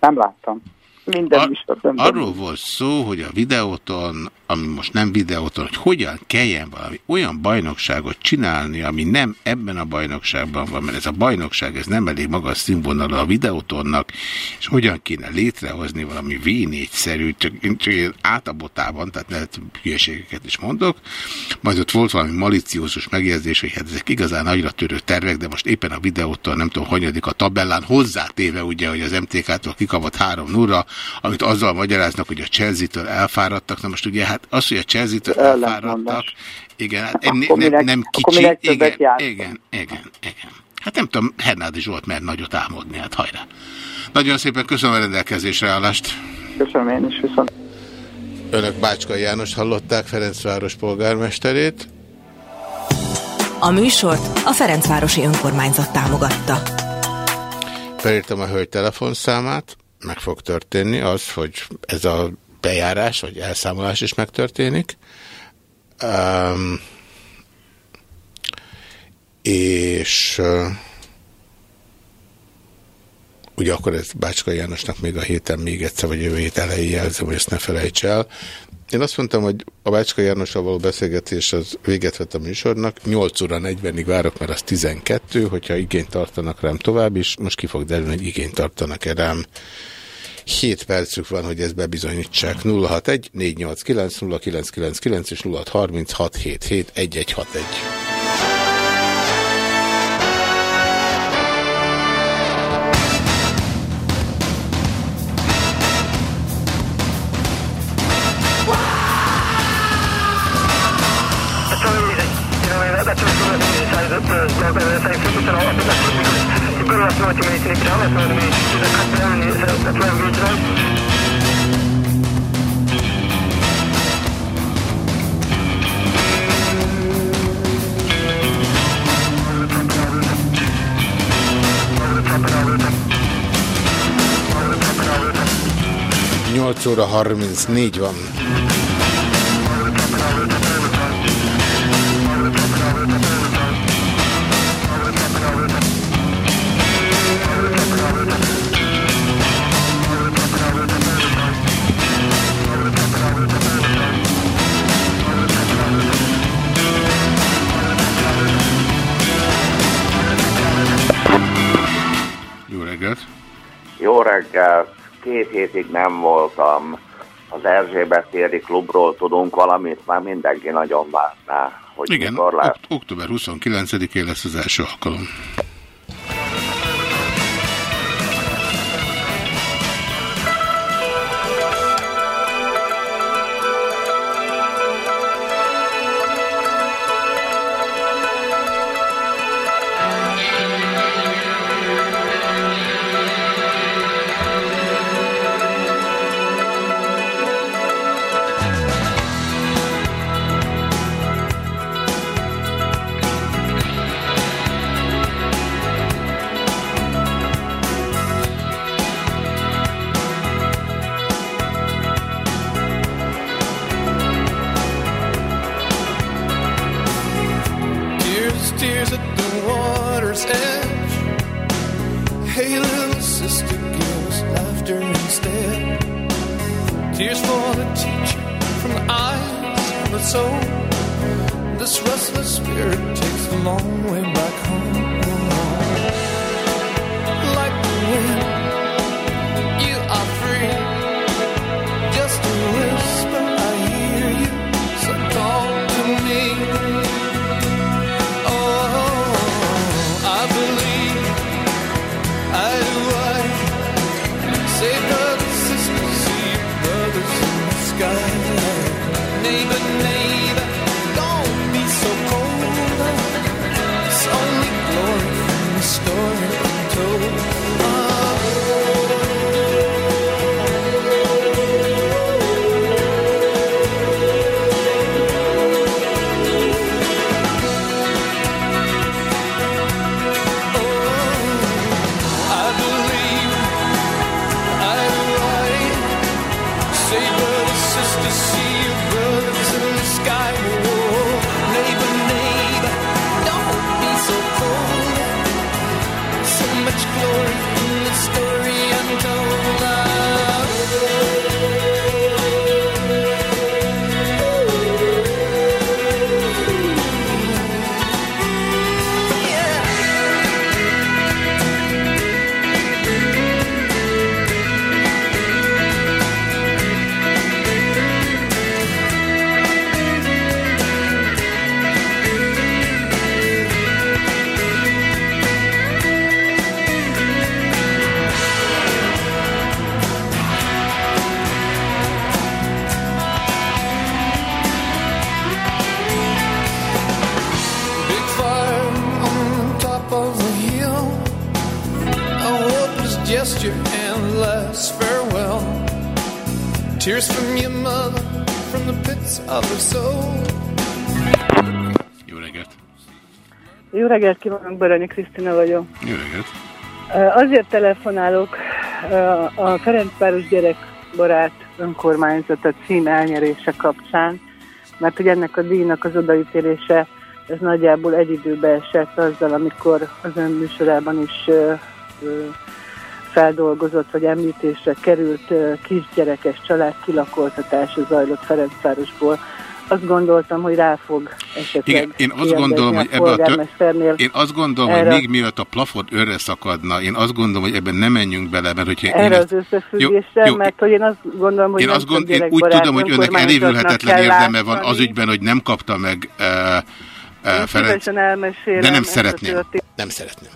Nem láttam. Minden műsorban. Arról volt szó, hogy a videóton, ami most nem videóton, hogy hogyan kelljen valami olyan bajnokságot csinálni, ami nem ebben a bajnokságban van, mert ez a bajnokság, ez nem elég magas színvonalú a videótonnak, és hogyan kéne létrehozni valami V4-szerű, csak, csak én átabotában, tehát lehet hülyeségeket is mondok, majd ott volt valami maliciózus megjegyzés, hogy hát ezek igazán nagyra törő tervek, de most éppen a videóton nem tudom, hanyadik a tabellán, hozzátéve ugye, hogy az MTK-tól kikavott 3 0 amit azzal magyaráznak, hogy a Chelsea-től elfáradtak. Na most ugye hát az, hogy a Chelsea-től elfáradtak, igen, hát nem, nem, nem kicsi, igen, igen, igen, igen, igen. Hát nem tudom, Hernádi Zsolt mer nagyot álmodni, hát hajrá. Nagyon szépen köszönöm a rendelkezésre állást. Köszönöm én is, viszont. Önök Bácska János hallották, Ferencváros polgármesterét. A műsort a Ferencvárosi Önkormányzat támogatta. Felírtam a hölgy telefonszámát meg fog történni az, hogy ez a bejárás, vagy elszámolás is megtörténik. Um, és uh, ugye akkor ez Bácska Jánosnak még a héten még egyszer, vagy jövő hét elején jelzem, hogy ezt ne felejts el. Én azt mondtam, hogy a Bácska Jánossal való beszélgetés az véget vett a műsornak. 8 óra 40-ig várok, mert az 12, hogyha igényt tartanak rám tovább is. Most ki fog derülni, hogy igényt tartanak-e rám. 7 percük van, hogy ezt bebizonyítsák. 061 489 0999 és 0636 77 1161. 8 óra 34 van. Jó reggelt! Két hétig nem voltam az Erzsébet téri klubról, tudunk valamit, már mindenki nagyon várná, hogy Igen, mikor lesz. október 29-én lesz az első alkalom. Reggelt kívánok, Baranyi Krisztina vagyok. Jó reggelt! Azért telefonálok a Ferencváros gyerekbarát önkormányzata cím elnyerése kapcsán, mert hogy ennek a díjnak az odaítélése ez nagyjából egy időbe esett azzal, amikor az ön műsorában is ö, ö, feldolgozott, vagy említésre került ö, kisgyerekes család kilakoltatása zajlott Ferencvárosból. Azt gondoltam, hogy rá fog esetleg Igen, én azt gondolom, hogy ebbe a tö- polgármesternél én azt gondolom, erre- hogy még mielőtt a plafon örre szakadna, én azt gondolom, hogy ebben nem menjünk bele, mert hogyha én Erre ezt, az összefüggésre, jó, mert hogy én azt gondolom, hogy én, nem azt gond, én úgy tudom, hogy önnek elévülhetetlen érdeme van látszani. az ügyben, hogy nem kapta meg uh, uh, Én Ferenc. De nem szeretném. Nem szeretném.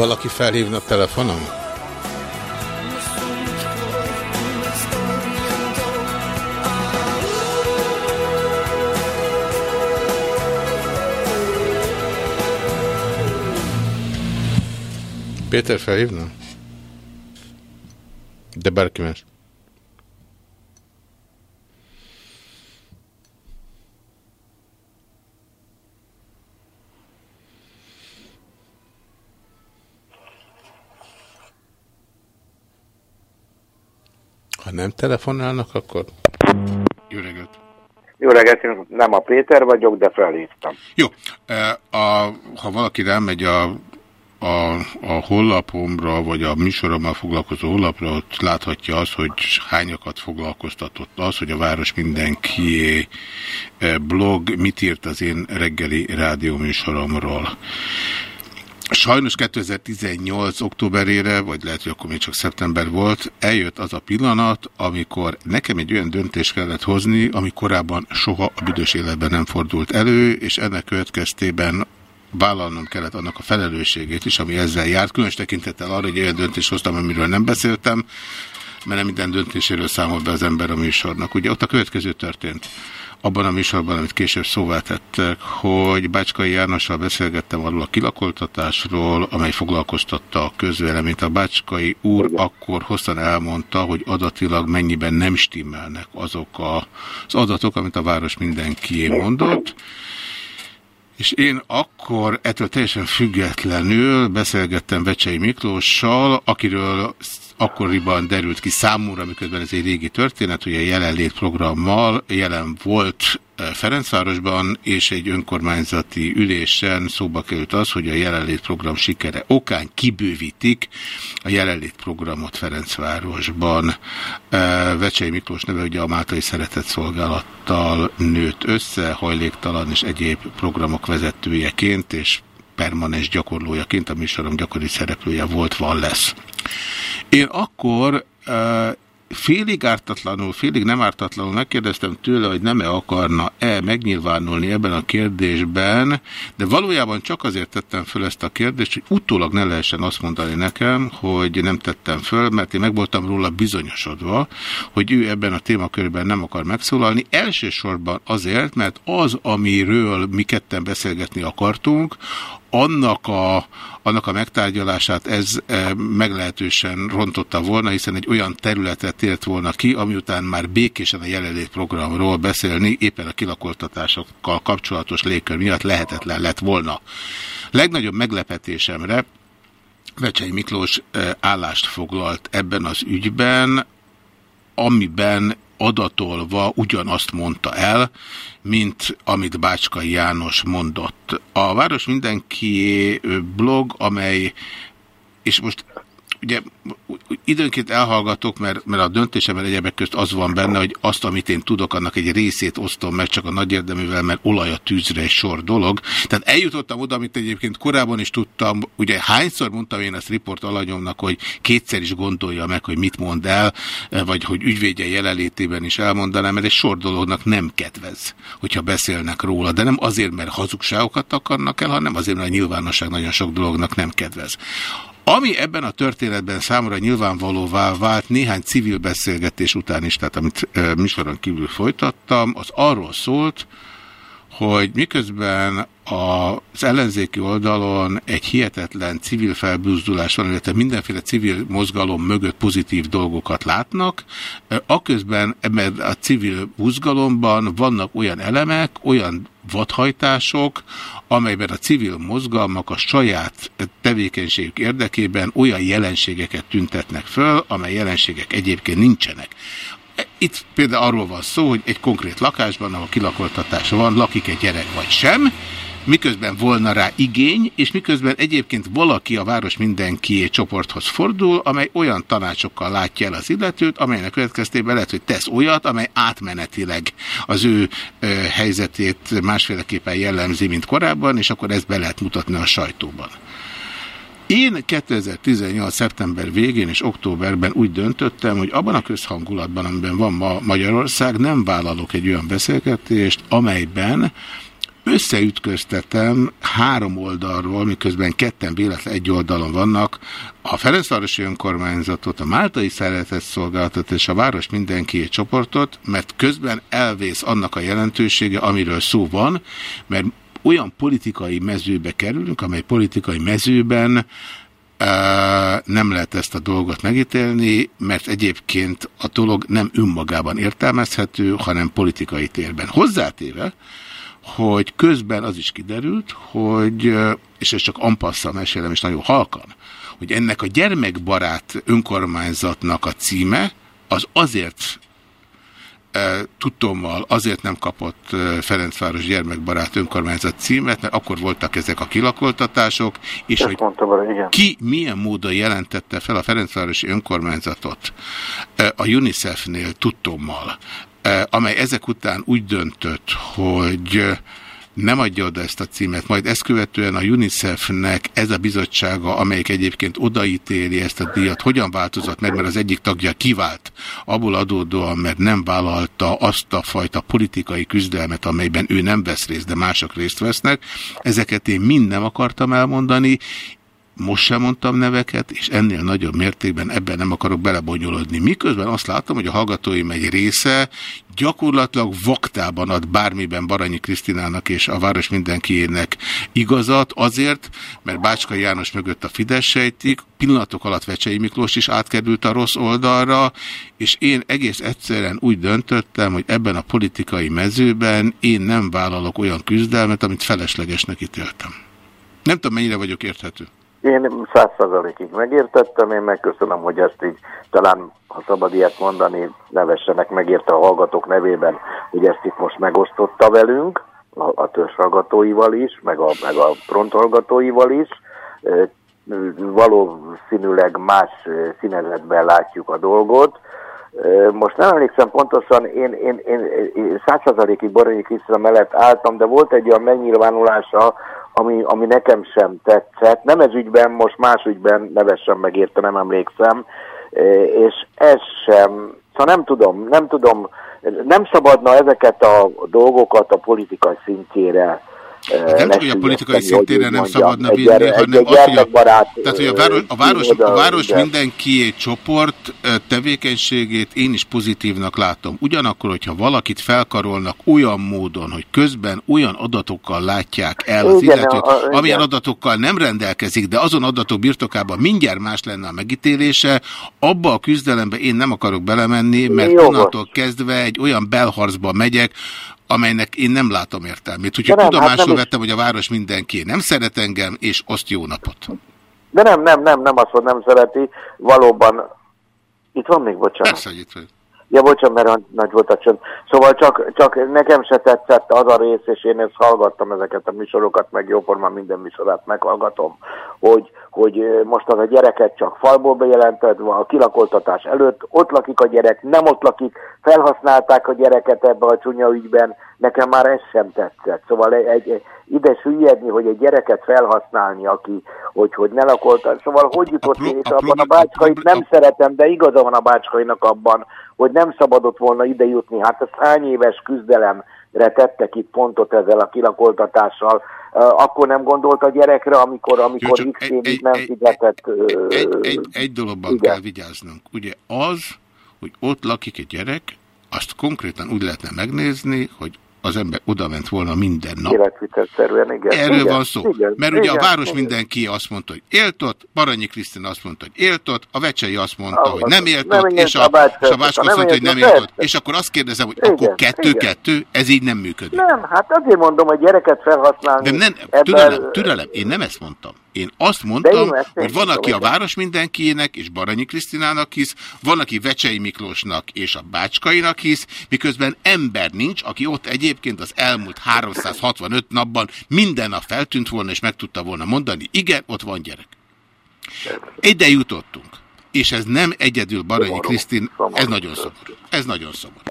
Valaki felhívna telefonon? Péter felhívna? De bárki más. Nem telefonálnak, akkor... Jó reggelt! Jó reggelt, én nem a Péter vagyok, de felhívtam. Jó, e, a, ha valaki rámegy a, a, a honlapomra, vagy a műsorommal foglalkozó honlapra, ott láthatja azt, hogy hányakat foglalkoztatott az, hogy a Város Mindenkié e, blog mit írt az én reggeli rádióműsoromról. Sajnos 2018 októberére, vagy lehet, hogy akkor még csak szeptember volt, eljött az a pillanat, amikor nekem egy olyan döntést kellett hozni, ami korábban soha a büdös életben nem fordult elő, és ennek következtében vállalnom kellett annak a felelősségét is, ami ezzel járt, különös tekintettel arra, hogy olyan döntést hoztam, amiről nem beszéltem, mert nem minden döntéséről számol be az ember a műsornak. Ugye ott a következő történt abban a műsorban, amit később szóvá tettek, hogy Bácskai Jánossal beszélgettem arról a kilakoltatásról, amely foglalkoztatta a közvéleményt. A Bácskai úr akkor hosszan elmondta, hogy adatilag mennyiben nem stimmelnek azok a, az adatok, amit a város mindenkié mondott, és én akkor ettől teljesen függetlenül beszélgettem Vecsei Miklóssal, akiről akkoriban derült ki számomra, miközben ez egy régi történet, hogy a jelenlét programmal jelen volt eh, Ferencvárosban, és egy önkormányzati ülésen szóba került az, hogy a jelenlét program sikere okán kibővítik a jelenlét programot Ferencvárosban. Eh, Vecsei Miklós neve ugye a Máltai Szeretett Szolgálattal nőtt össze, hajléktalan és egyéb programok vezetőjeként, és permanens gyakorlójaként, a műsorom gyakori szereplője volt, van, lesz. Én akkor félig ártatlanul, félig nem ártatlanul megkérdeztem tőle, hogy nem-e akarna-e megnyilvánulni ebben a kérdésben, de valójában csak azért tettem föl ezt a kérdést, hogy utólag ne lehessen azt mondani nekem, hogy nem tettem föl, mert én meg voltam róla bizonyosodva, hogy ő ebben a témakörben nem akar megszólalni. Elsősorban azért, mert az, amiről mi ketten beszélgetni akartunk, annak a, annak a megtárgyalását ez e, meglehetősen rontotta volna, hiszen egy olyan területet tért volna ki, ami után már békésen a jelenlét programról beszélni, éppen a kilakoltatásokkal kapcsolatos légkör miatt lehetetlen lett volna. Legnagyobb meglepetésemre Vecsei Miklós e, állást foglalt ebben az ügyben, amiben adatolva ugyanazt mondta el, mint amit Bácskai János mondott. A Város Mindenki blog, amely, és most ugye időnként elhallgatok, mert, mert a döntésemben egyebek közt az van benne, hogy azt, amit én tudok, annak egy részét osztom meg csak a nagy érdeművel, mert olaj a tűzre egy sor dolog. Tehát eljutottam oda, amit egyébként korábban is tudtam, ugye hányszor mondtam én ezt riport alanyomnak, hogy kétszer is gondolja meg, hogy mit mond el, vagy hogy ügyvédje jelenlétében is elmondanám, mert egy sor dolognak nem kedvez, hogyha beszélnek róla, de nem azért, mert hazugságokat akarnak el, hanem azért, mert a nyilvánosság nagyon sok dolognak nem kedvez. Ami ebben a történetben számomra nyilvánvalóvá vált néhány civil beszélgetés után is, tehát amit e, műsoron kívül folytattam, az arról szólt, hogy miközben az ellenzéki oldalon egy hihetetlen civil felbúzdulás van, illetve mindenféle civil mozgalom mögött pozitív dolgokat látnak, aközben ebben a civil mozgalomban vannak olyan elemek, olyan vadhajtások, amelyben a civil mozgalmak a saját tevékenységük érdekében olyan jelenségeket tüntetnek föl, amely jelenségek egyébként nincsenek. Itt például arról van szó, hogy egy konkrét lakásban, ahol kilakoltatás van, lakik egy gyerek vagy sem, miközben volna rá igény, és miközben egyébként valaki a város mindenki csoporthoz fordul, amely olyan tanácsokkal látja el az illetőt, amelynek következtében lehet, hogy tesz olyat, amely átmenetileg az ő ö, helyzetét másféleképpen jellemzi, mint korábban, és akkor ezt be lehet mutatni a sajtóban. Én 2018. szeptember végén és októberben úgy döntöttem, hogy abban a közhangulatban, amiben van ma Magyarország, nem vállalok egy olyan beszélgetést, amelyben összeütköztetem három oldalról, miközben ketten véletlen egy oldalon vannak, a Ferencvárosi Önkormányzatot, a Máltai Szeretett Szolgálatot és a Város Mindenki csoportot, mert közben elvész annak a jelentősége, amiről szó van, mert olyan politikai mezőbe kerülünk, amely politikai mezőben nem lehet ezt a dolgot megítélni, mert egyébként a dolog nem önmagában értelmezhető, hanem politikai térben. Hozzátéve, hogy közben az is kiderült, hogy, és ez csak ampasszal mesélem, és nagyon halkan, hogy ennek a gyermekbarát önkormányzatnak a címe az azért tudtommal azért nem kapott Ferencváros gyermekbarát önkormányzat címet, mert akkor voltak ezek a kilakoltatások, és Ezt hogy mondtam, igen. ki milyen módon jelentette fel a Ferencvárosi önkormányzatot a UNICEF-nél tudtommal, amely ezek után úgy döntött, hogy nem adja oda ezt a címet, majd ezt követően a UNICEF-nek ez a bizottsága, amelyik egyébként odaítéli ezt a díjat, hogyan változott meg, mert az egyik tagja kivált, abból adódóan, mert nem vállalta azt a fajta politikai küzdelmet, amelyben ő nem vesz részt, de mások részt vesznek. Ezeket én mind nem akartam elmondani, most sem mondtam neveket, és ennél nagyobb mértékben ebben nem akarok belebonyolódni. Miközben azt látom, hogy a hallgatóim egy része gyakorlatilag vaktában ad bármiben Baranyi Krisztinának és a város mindenkiének igazat, azért, mert Bácska János mögött a Fidesz sejtik, pillanatok alatt Vecsei Miklós is átkerült a rossz oldalra, és én egész egyszerűen úgy döntöttem, hogy ebben a politikai mezőben én nem vállalok olyan küzdelmet, amit feleslegesnek ítéltem. Nem tudom, mennyire vagyok érthető. Én száz százalékig megértettem, én megköszönöm, hogy ezt így talán, ha szabad ilyet mondani, nevessenek megérte a hallgatók nevében, hogy ezt itt most megosztotta velünk, a, a törzs hallgatóival is, meg a, meg a front hallgatóival is. Valószínűleg más színezetben látjuk a dolgot. Most nem emlékszem pontosan, én, én, én százszerzalékig Baranyi Krisztina mellett álltam, de volt egy olyan megnyilvánulása ami, ami nekem sem tetszett. Nem ez ügyben, most más ügyben nevessem meg érte, nem emlékszem, és ez sem, szóval nem tudom, nem tudom, nem szabadna ezeket a dolgokat a politikai szintjére nem csak, hogy a politikai szintére nem szabadna vinni, hanem az, hogy a, tehát, hogy a város, a város, a város mindenki csoport tevékenységét én is pozitívnak látom. Ugyanakkor, hogyha valakit felkarolnak olyan módon, hogy közben olyan adatokkal látják el az igen, illetőt, a, a, amilyen igen. adatokkal nem rendelkezik, de azon adatok birtokában mindjárt más lenne a megítélése, abba a küzdelembe én nem akarok belemenni, mert onnantól kezdve egy olyan belharcba megyek, amelynek én nem látom értelmét. Úgyhogy nem, tudomásul hát vettem, is. hogy a város mindenki nem szeret engem, és azt jó napot. De nem, nem, nem, nem azt, hogy nem szereti. Valóban, itt van még, bocsánat. Persze, hogy itt van. Ja, bocsánat, mert nagy volt a csönd. Szóval csak, csak nekem se tetszett az a rész, és én ezt hallgattam ezeket a műsorokat, meg jóformán minden műsorát meghallgatom, hogy, hogy most az a gyereket csak falból bejelentett, a kilakoltatás előtt, ott lakik a gyerek, nem ott lakik, felhasználták a gyereket ebbe a csúnya ügyben, nekem már ez sem tetszett. Szóval egy, egy, ide süllyedni, hogy egy gyereket felhasználni, aki, hogy, hogy ne lakolta. Szóval hogy jutott ki, és abban a bácskait nem szeretem, de igaza van a bácskainak abban, hogy nem szabadott volna ide jutni. Hát ez hány éves küzdelemre tettek itt pontot ezzel a kilakoltatással. Akkor nem gondolt a gyerekre, amikor, amikor csak X évig nem fizetett. Uh, Egy, egy, egy dologban igen. kell vigyáznunk. Ugye az, hogy ott lakik egy gyerek, azt konkrétan úgy lehetne megnézni, hogy az ember oda ment volna minden nap. Életvitelszerűen, igen. Erről igen, van szó. Igen, Mert ugye igen, a város igen. mindenki azt mondta, hogy élt ott, Baranyi Krisztina azt mondta, hogy élt ott, a Vecsei azt mondta, Ah, hogy nem élt nem és a, és a Bácska azt nem mondta, hogy nem ott, élt ott. persze. És akkor azt kérdezem, hogy Igen, akkor kettő-kettő, ez így nem működik. Nem, hát azért mondom, hogy gyereket felhasználni. De nem, ebben- türelem, türelem, én nem ezt mondtam. Én azt mondtam, én hogy van, aki a város mindenkiének és Baranyi Krisztinának hisz, van, aki Vecsei Miklósnak és a Bácskainak hisz, miközben ember nincs, aki ott egyébként az elmúlt 365 napban minden nap feltűnt volna és meg tudta volna mondani, igen, ott van gyerek. Ide jutottunk. És ez nem egyedül Baranyi Krisztin, ez nagyon szomorú. Ez nagyon szomorú.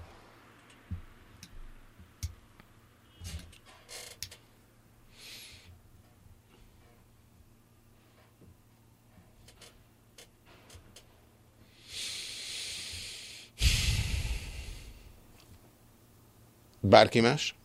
Bárki más?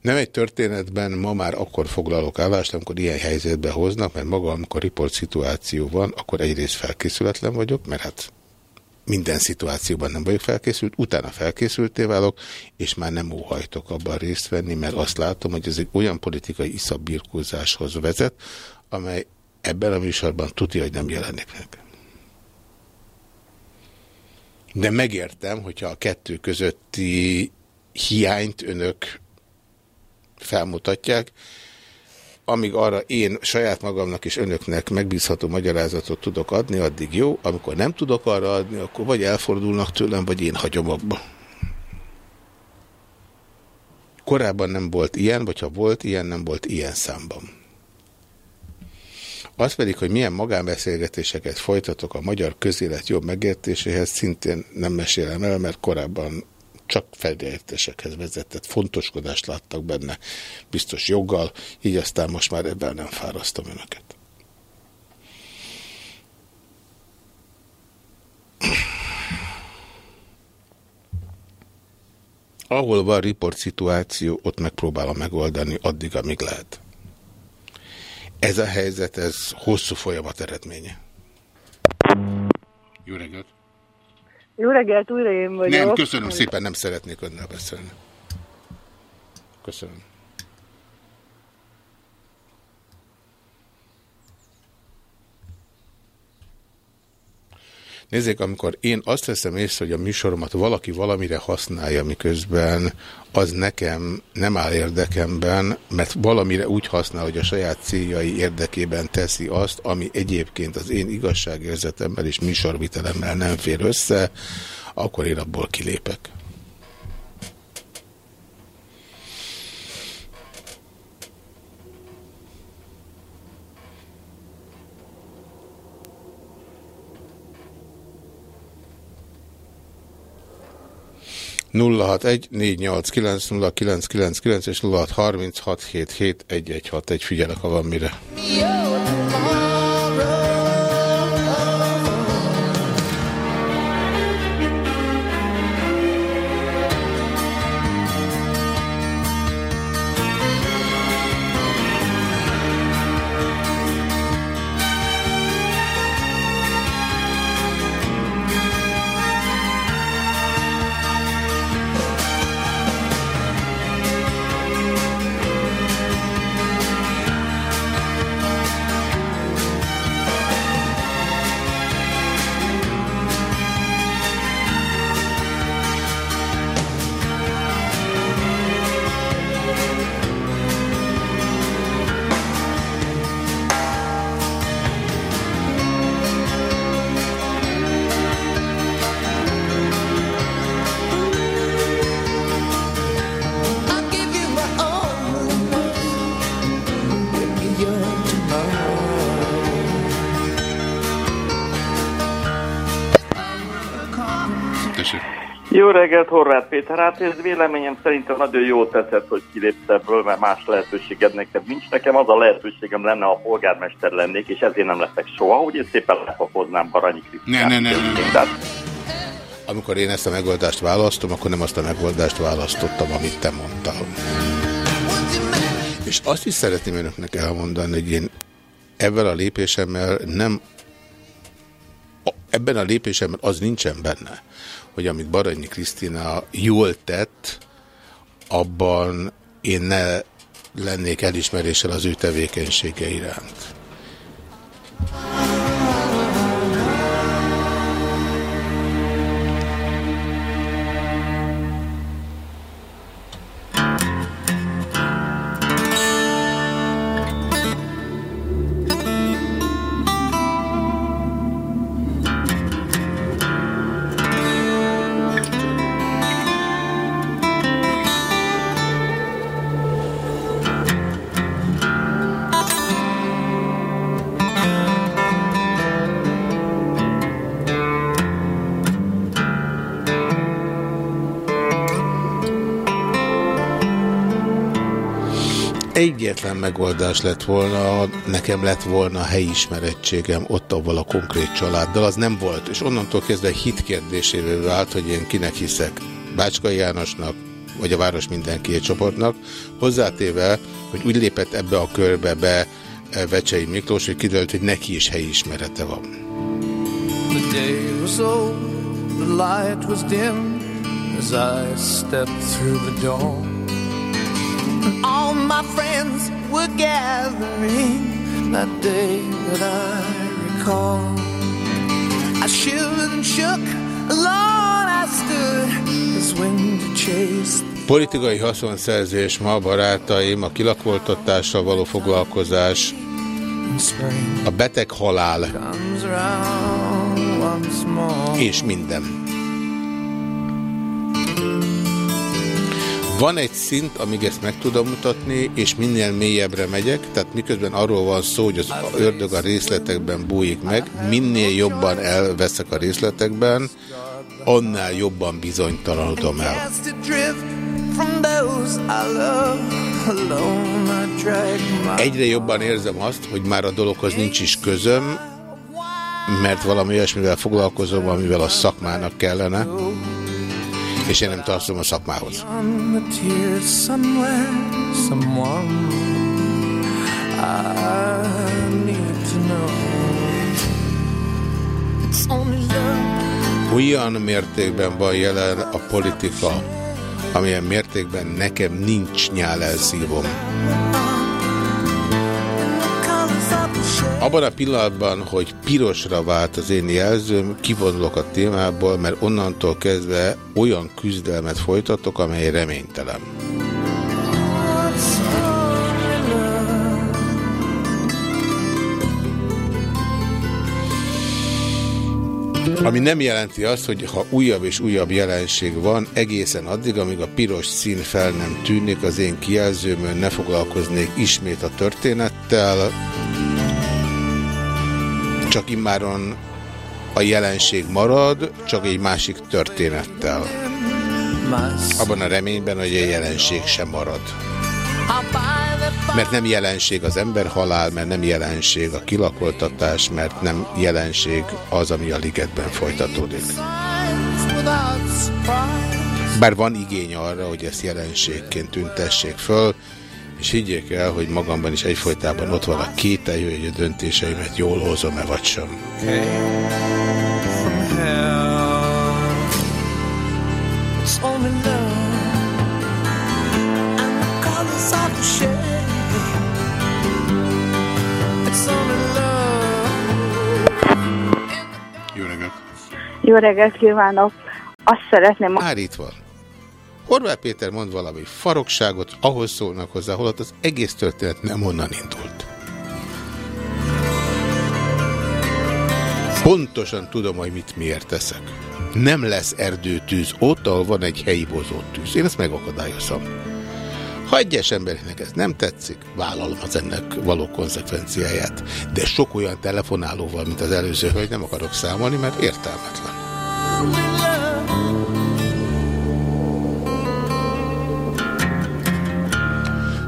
Nem egy történetben ma már akkor foglalok állást, amikor ilyen helyzetbe hoznak, mert maga, amikor riport szituáció van, akkor egyrészt felkészületlen vagyok, mert hát minden szituációban nem vagyok felkészült, utána felkészülté válok, és már nem óhajtok abban részt venni, mert azt látom, hogy ez egy olyan politikai iszabirkózáshoz vezet, amely ebben a műsorban tudja, hogy nem jelenik meg. De megértem, hogyha a kettő közötti hiányt önök felmutatják, amíg arra én saját magamnak és önöknek megbízható magyarázatot tudok adni, addig jó. Amikor nem tudok arra adni, akkor vagy elfordulnak tőlem, vagy én hagyom abba. Korábban nem volt ilyen, vagy ha volt ilyen, nem volt ilyen számban. Az pedig, hogy milyen magánbeszélgetéseket folytatok a magyar közélet jobb megértéséhez, szintén nem mesélem el, mert korábban csak felértésekhez vezetett fontoskodást láttak benne, biztos joggal, így aztán most már ebben nem fárasztom önöket. Ahol van riport szituáció, ott megpróbálom megoldani addig, amíg lehet. Ez a helyzet, ez hosszú folyamat eredménye. Jó reggelt! Jó reggelt, újra én vagyok. Nem, köszönöm szépen, nem szeretnék önnel beszélni. Köszönöm. Nézzék, amikor én azt veszem észre, hogy a műsoromat valaki valamire használja, miközben az nekem nem áll érdekemben, mert valamire úgy használ, hogy a saját céljai érdekében teszi azt, ami egyébként az én igazságérzetemmel és műsorvitelemmel nem fér össze, akkor én abból kilépek. 061 és 0636771161. Figyelek, ha van mire. Jó, reggelt, Horváth Péter. Hát ez véleményem szerintem nagyon jó teszed, hogy kilépsz ebből, mert más lehetőséged neked nincs. Nekem az a lehetőségem lenne, ha polgármester lennék, és ezért nem leszek soha, hogy én szépen lepakoznám Baranyi Krisztián. Ne, ne, ne, ne, ne. Amikor én ezt a megoldást választom, akkor nem azt a megoldást választottam, amit te mondtál. És azt is szeretném önöknek elmondani, hogy én ebben a lépésemmel nem ebben a lépésemben az nincsen benne, hogy amit Baranyi Krisztina jól tett, abban én ne lennék elismeréssel az ő tevékenysége iránt. Megoldás lett volna, nekem lett volna helyismerettségem ott avval a konkrét családdal, az nem volt, és onnantól kezdve hit kérdésévé vált, hogy én kinek hiszek. Bácskai Jánosnak, vagy a város mindenki csoportnak, hozzátéve, hogy úgy lépett ebbe a körbe be eh, Vecsei Miklós, hogy kiderült, hogy neki is helyismerete van. As I stepped through the door. All my friends were gathering that day that I recall. I shivered and shook, alone I stood as wind chased. Politikai haszonszerzés ma, barátaim, a kilakoltatással való foglalkozás, a beteg halál és minden. Van egy szint, amíg ezt meg tudom mutatni, és minél mélyebbre megyek, tehát miközben arról van szó, hogy az ördög a részletekben bújik meg, minél jobban elveszek a részletekben, annál jobban bizonytalanodom el. Egyre jobban érzem azt, hogy már a dologhoz nincs is közöm, mert valami olyasmivel foglalkozom, amivel a szakmának kellene és én nem tartom a szakmához. Olyan mértékben van jelen a politika, amilyen mértékben nekem nincs nyálelszívom. Abban a pillanatban, hogy pirosra vált az én jelzőm, kivonulok a témából, mert onnantól kezdve olyan küzdelmet folytatok, amely reménytelen. Ami nem jelenti azt, hogy ha újabb és újabb jelenség van, egészen addig, amíg a piros szín fel nem tűnik, az én kijelzőmön ne foglalkoznék ismét a történettel, csak immáron a jelenség marad, csak egy másik történettel. Abban a reményben, hogy a jelenség sem marad. Mert nem jelenség az ember halál, mert nem jelenség a kilakoltatás, mert nem jelenség az, ami a ligetben folytatódik. Bár van igény arra, hogy ezt jelenségként tüntessék föl, és higgyék el, hogy magamban is egyfolytában ott van a kételj, hogy a döntéseimet jól hozom-e vagy sem. Jó reggelt! Jó reggelt kívánok! Azt szeretném... Már itt van. Horváth Péter mond valami farokságot, ahhoz szólnak hozzá, holott az egész történet nem onnan indult. Pontosan tudom, hogy mit miért teszek. Nem lesz erdőtűz ott, ahol van egy helyi tűz. Én ezt megakadályozom. Ha egyes embereknek ez nem tetszik, vállalom az ennek való konzekvenciáját. De sok olyan telefonálóval, mint az előző, hogy nem akarok számolni, mert értelmetlen.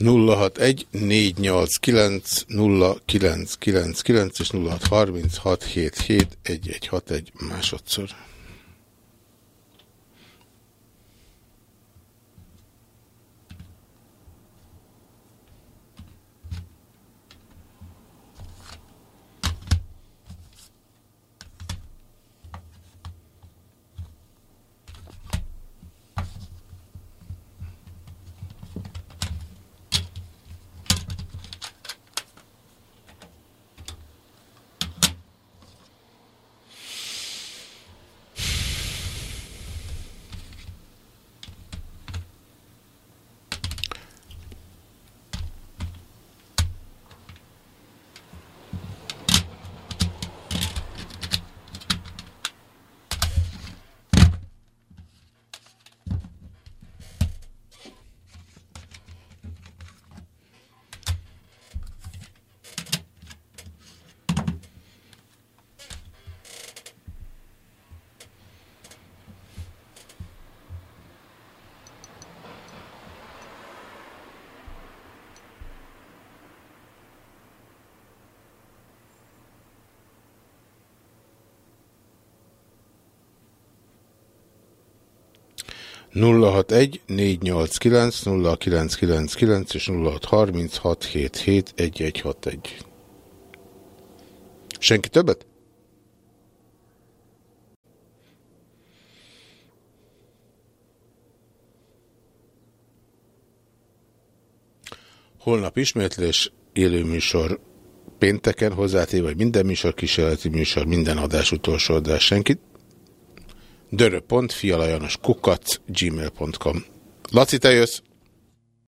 Nulla hat egy négy nyolc kilenc nulla kilenc kilenc kilenc és nulla hat harminc hat hét hét egy egy hat egy másodszor. 061 489 0999 és 0636771161. Senki többet? Holnap ismétlés, élőműsor pénteken hozzátéve, vagy minden műsor, kísérleti műsor, minden adás, utolsó adás, senkit dörö.fialajanos kukac gmail.com Laci, te jössz?